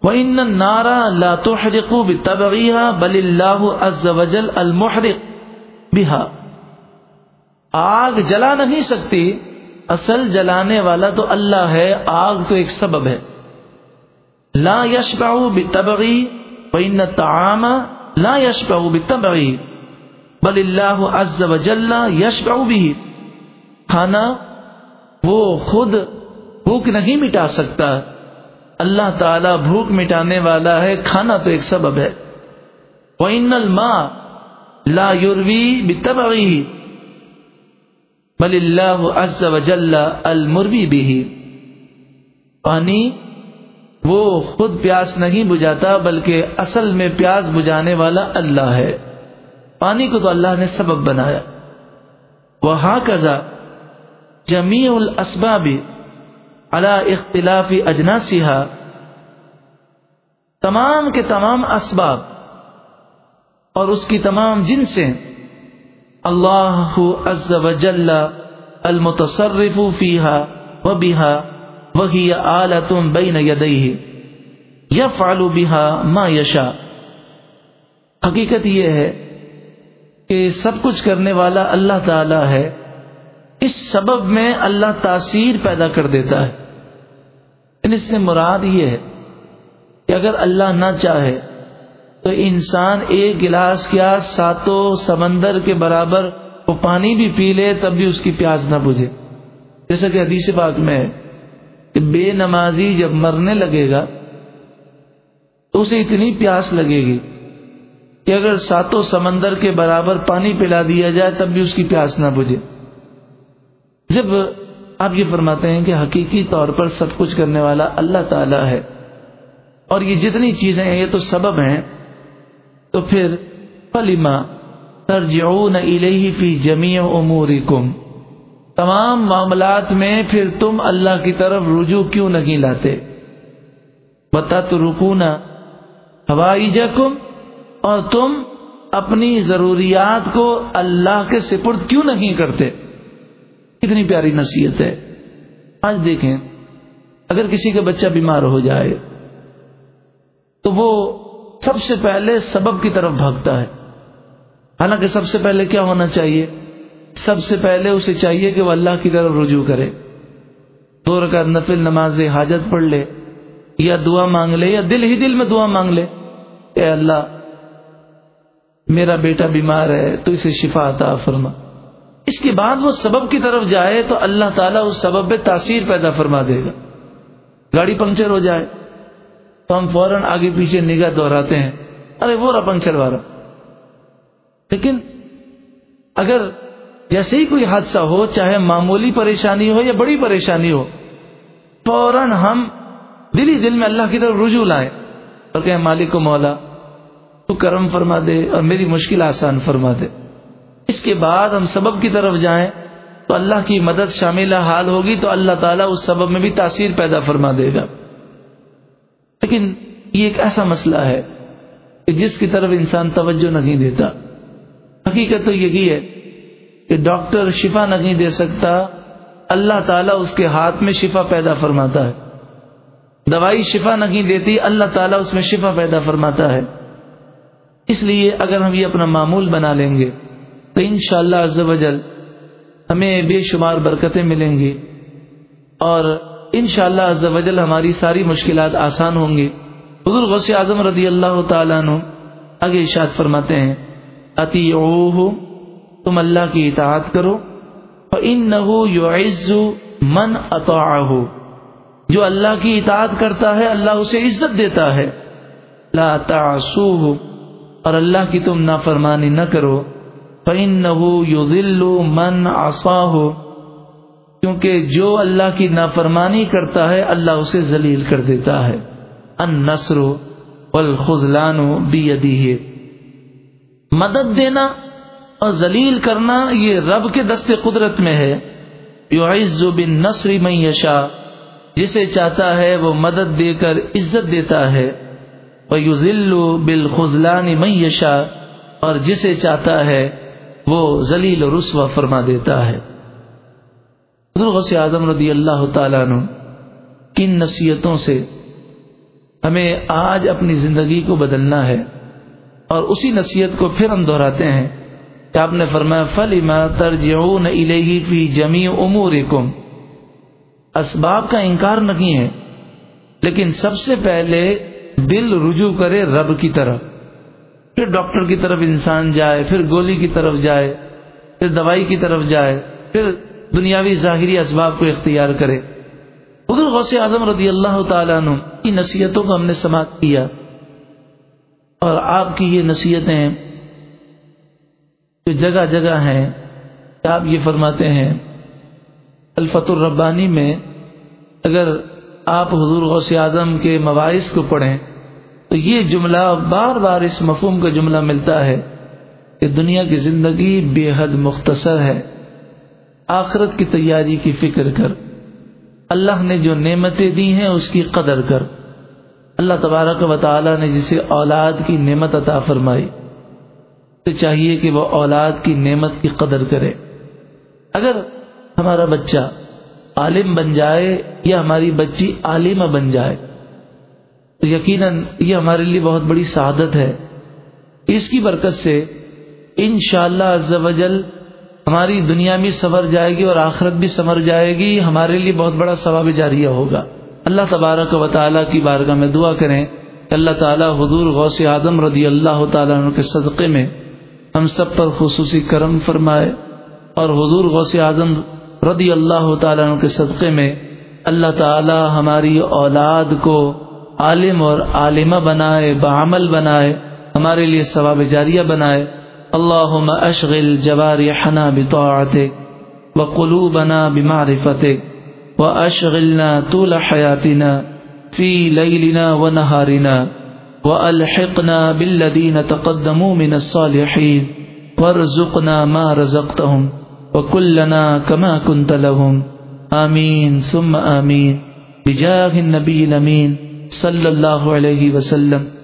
وہ ان نارا لا تحرقو بتبعیہ بل اللہ عز وجل المحرق بہا آگ جلا نہیں سکتی، اصل جلانے والا تو اللہ ہے، آگ تو ایک سبب ہے۔ لا یشبع بتبعی وان الطعام لا یشبع بتبعی بل اللہ عز وجل یشبع بھی کھانا وہ خود بھوک نہیں مٹا سکتا۔ اللہ تعالی بھوک مٹانے والا ہے، کھانا تو ایک سبب ہے۔ وَإِنَّ الْمَا لَا يُرْوِي بِتَبَعِهِ بل اللہ عز وجل المروی بھی پانی وہ خود پیاس نہیں بجھاتا بلکہ اصل میں پیاس بجھانے والا اللہ ہے۔ پانی کو تو اللہ نے سبب بنایا۔ وہ کزا جمی الاسباب على اختلاف اجناسها تمام کے تمام اسباب اور اس کی تمام جن سے اللہ عز و جل المتصرف فیہا و بیہا وہی آلت بین یدیہ یفعل بہا ما یشا حقیقت یہ ہے کہ سب کچھ کرنے والا اللہ تعالی ہے۔ اس سبب میں اللہ تاثیر پیدا کر دیتا ہے۔ اس سے مراد یہ ہے کہ اگر اللہ نہ چاہے تو انسان ایک گلاس کیا ساتوں سمندر کے برابر وہ پانی بھی پی لے تب بھی اس کی پیاس نہ بجھے۔ جیسا کہ حدیث پاک میں ہے۔ کہ بے نمازی جب مرنے لگے گا تو اسے اتنی پیاس لگے گی کہ اگر ساتوں سمندر کے برابر پانی پلا دیا جائے تب بھی اس کی پیاس نہ بجھے۔ جب آپ یہ فرماتے ہیں کہ حقیقی طور پر سب کچھ کرنے والا اللہ تعالی ہے اور یہ جتنی چیزیں ہیں، یہ تو سبب ہیں، تو پھر فلیما ترجعون الیہ فی جمیع امورکم؟ تمام معاملات میں پھر تم اللہ کی طرف رجوع کیوں نہیں لاتے؟ بتا تو رکونا ہوائی جکم اور تم اپنی ضروریات کو اللہ کے سپرد کیوں نہیں کرتے؟ کتنی پیاری نصیحت ہے۔ آج دیکھیں، اگر کسی کا بچہ بیمار ہو جائے، تو وہ سب سے پہلے سبب کی طرف بھاگتا ہے۔ حالانکہ سب سے پہلے کیا ہونا چاہیے؟ سب سے پہلے اسے چاہیے کہ وہ اللہ کی طرف رجوع کرے۔ دو رکعت نفل، نماز حاجت پڑھ لے، یا دعا مانگ لے، یا دل ہی دل میں دعا مانگ لے۔ اے اللہ، میرا بیٹا بیمار ہے، تو اسے شفا عطا فرما۔ اس کے بعد وہ سبب کی طرف جائے تو اللہ تعالیٰ اس سبب پہ تاثیر پیدا فرما دے گا۔ گاڑی پنکچر ہو جائے، تو ہم فوراً آگے پیچھے نگاہ دہراتے ہیں۔ ارے، وہ رہا پنکچر والا۔ لیکن اگر جیسے ہی کوئی حادثہ ہو، چاہے معمولی پریشانی ہو یا بڑی پریشانی ہو، فوراً ہم دل ہی دل میں اللہ کی طرف رجوع لائیں۔ اور کہیں، مالک کو مولا، تو کرم فرما دے اور میری مشکل آسان فرما دے۔ اس کے بعد ہم سبب کی طرف جائیں، تو اللہ کی مدد شامل حال ہوگی تو اللہ تعالیٰ اس سبب میں بھی تاثیر پیدا فرما دے گا۔ لیکن یہ ایک ایسا مسئلہ ہے کہ جس کی طرف انسان توجہ نہیں دیتا۔ حقیقت تو یہی ہے کہ ڈاکٹر شفا نہیں دے سکتا، اللہ تعالیٰ اس کے ہاتھ میں شفا پیدا فرماتا ہے۔ دوائی شفا نہیں دیتی، اللہ تعالیٰ اس میں شفا پیدا فرماتا ہے۔ اس لیے اگر ہم یہ اپنا معمول بنا لیں گے، تو ان شاء اللہ ہمیں بے شمار برکتیں ملیں گی۔ اور ان شاء اللہ ہماری ساری مشکلات آسان ہوں گی۔ حضور غوث اعظم رضی اللہ تعالیٰ عنہ آگے اشاد فرماتے ہیں اتی تم اللہ کی اطاعت کرو ان نہ من اطاعہ جو اللہ کی اطاعت کرتا ہے، اللہ اسے عزت دیتا ہے۔ لا تعصوه۔ اور اللہ کی تم نافرمانی نہ کرو۔ فَإِنَّهُ يُذِلُّ مَنْ عَصَاهُ۔ کیونکہ جو اللہ کی نافرمانی کرتا ہے، اللہ اسے ذلیل کر دیتا ہے۔ ان نسر والخذلان بیدی مدد دینا اور ذلیل کرنا یہ رب کے دست قدرت میں ہے۔ یعز بالنصر من یشا جسے چاہتا ہے وہ مدد دے کر عزت دیتا ہے۔ ویذل بالخذلان من یشا اور جسے چاہتا ہے وہ ذلیل و رسوا فرما دیتا ہے۔ غوث اعظم رضی اللہ تعالیٰ عنہ کن نصیحتوں سے ہمیں آج اپنی زندگی کو بدلنا ہے اور اسی نصیحت کو پھر ہم دہراتے ہیں۔ کہ آپ نے فرمایا، فلما ترجعون الیہ فی جمیع امورکم اسباب کا انکار نہیں ہے، لیکن سب سے پہلے دل رجوع کرے رب کی طرف، پھر ڈاکٹر کی طرف انسان جائے، پھر گولی کی طرف جائے، پھر دوائی کی طرف جائے، پھر دنیاوی ظاہری اسباب کو اختیار کرے۔ حضور غوث اعظم رضی اللہ تعالیٰ عنہ کی نصیحتوں کو ہم نے سماعت کیا اور آپ کی یہ نصیحتیں جو جگہ جگہ ہیں آپ یہ فرماتے ہیں، الفت الربانی میں اگر آپ حضور غوث اعظم کے مواعث کو پڑھیں، تو یہ جملہ بار بار اس مفہوم کا جملہ ملتا ہے کہ دنیا کی زندگی بے حد مختصر ہے۔ آخرت کی تیاری کی فکر کر۔ اللہ نے جو نعمتیں دی ہیں، اس کی قدر کر۔ اللہ تبارک و تعالی نے جسے اولاد کی نعمت عطا فرمائی۔ چاہیے کہ وہ اولاد کی نعمت کی قدر کرے۔ اگر ہمارا بچہ عالم بن جائے یا ہماری بچی عالمہ بن جائے، تو یقیناً یہ ہمارے لیے بہت بڑی سعادت ہے۔ اس کی برکت سے ان شاء اللہ ہماری دنیا بھی سنور جائے گی اور آخرت بھی سنور جائے گی۔ ہمارے لیے بہت بڑا ثواب جاریہ ہوگا۔ اللہ تبارک و تعالیٰ کی بارگاہ میں دعا کریں کہ اللہ تعالیٰ حضور غوث اعظم رضی اللہ تعالیٰ عنہ کے صدقے میں ہم سب پر خصوصی کرم فرمائے اور حضور غوث اعظم رضی اللہ تعالیٰ عنہ کے صدقے میں اللہ تعالی ہماری اولاد کو عالم اور عالمہ بنائے، بعمل بنائے، ہمارے لیے ثواب جاریہ بنائے۔ اللہ اشغل جوارحنا بطاعتك وقلوبنا بمعرفتك واشغلنا طول حياتنا في ليلنا ونهارنا والحقنا بالذين تقدموا من الصالحين وارزقنا ما رزقتهم وكلنا كما كنت لهم آمين ثم آمين بجاه النبي الأمين صلى الله عليه وسلم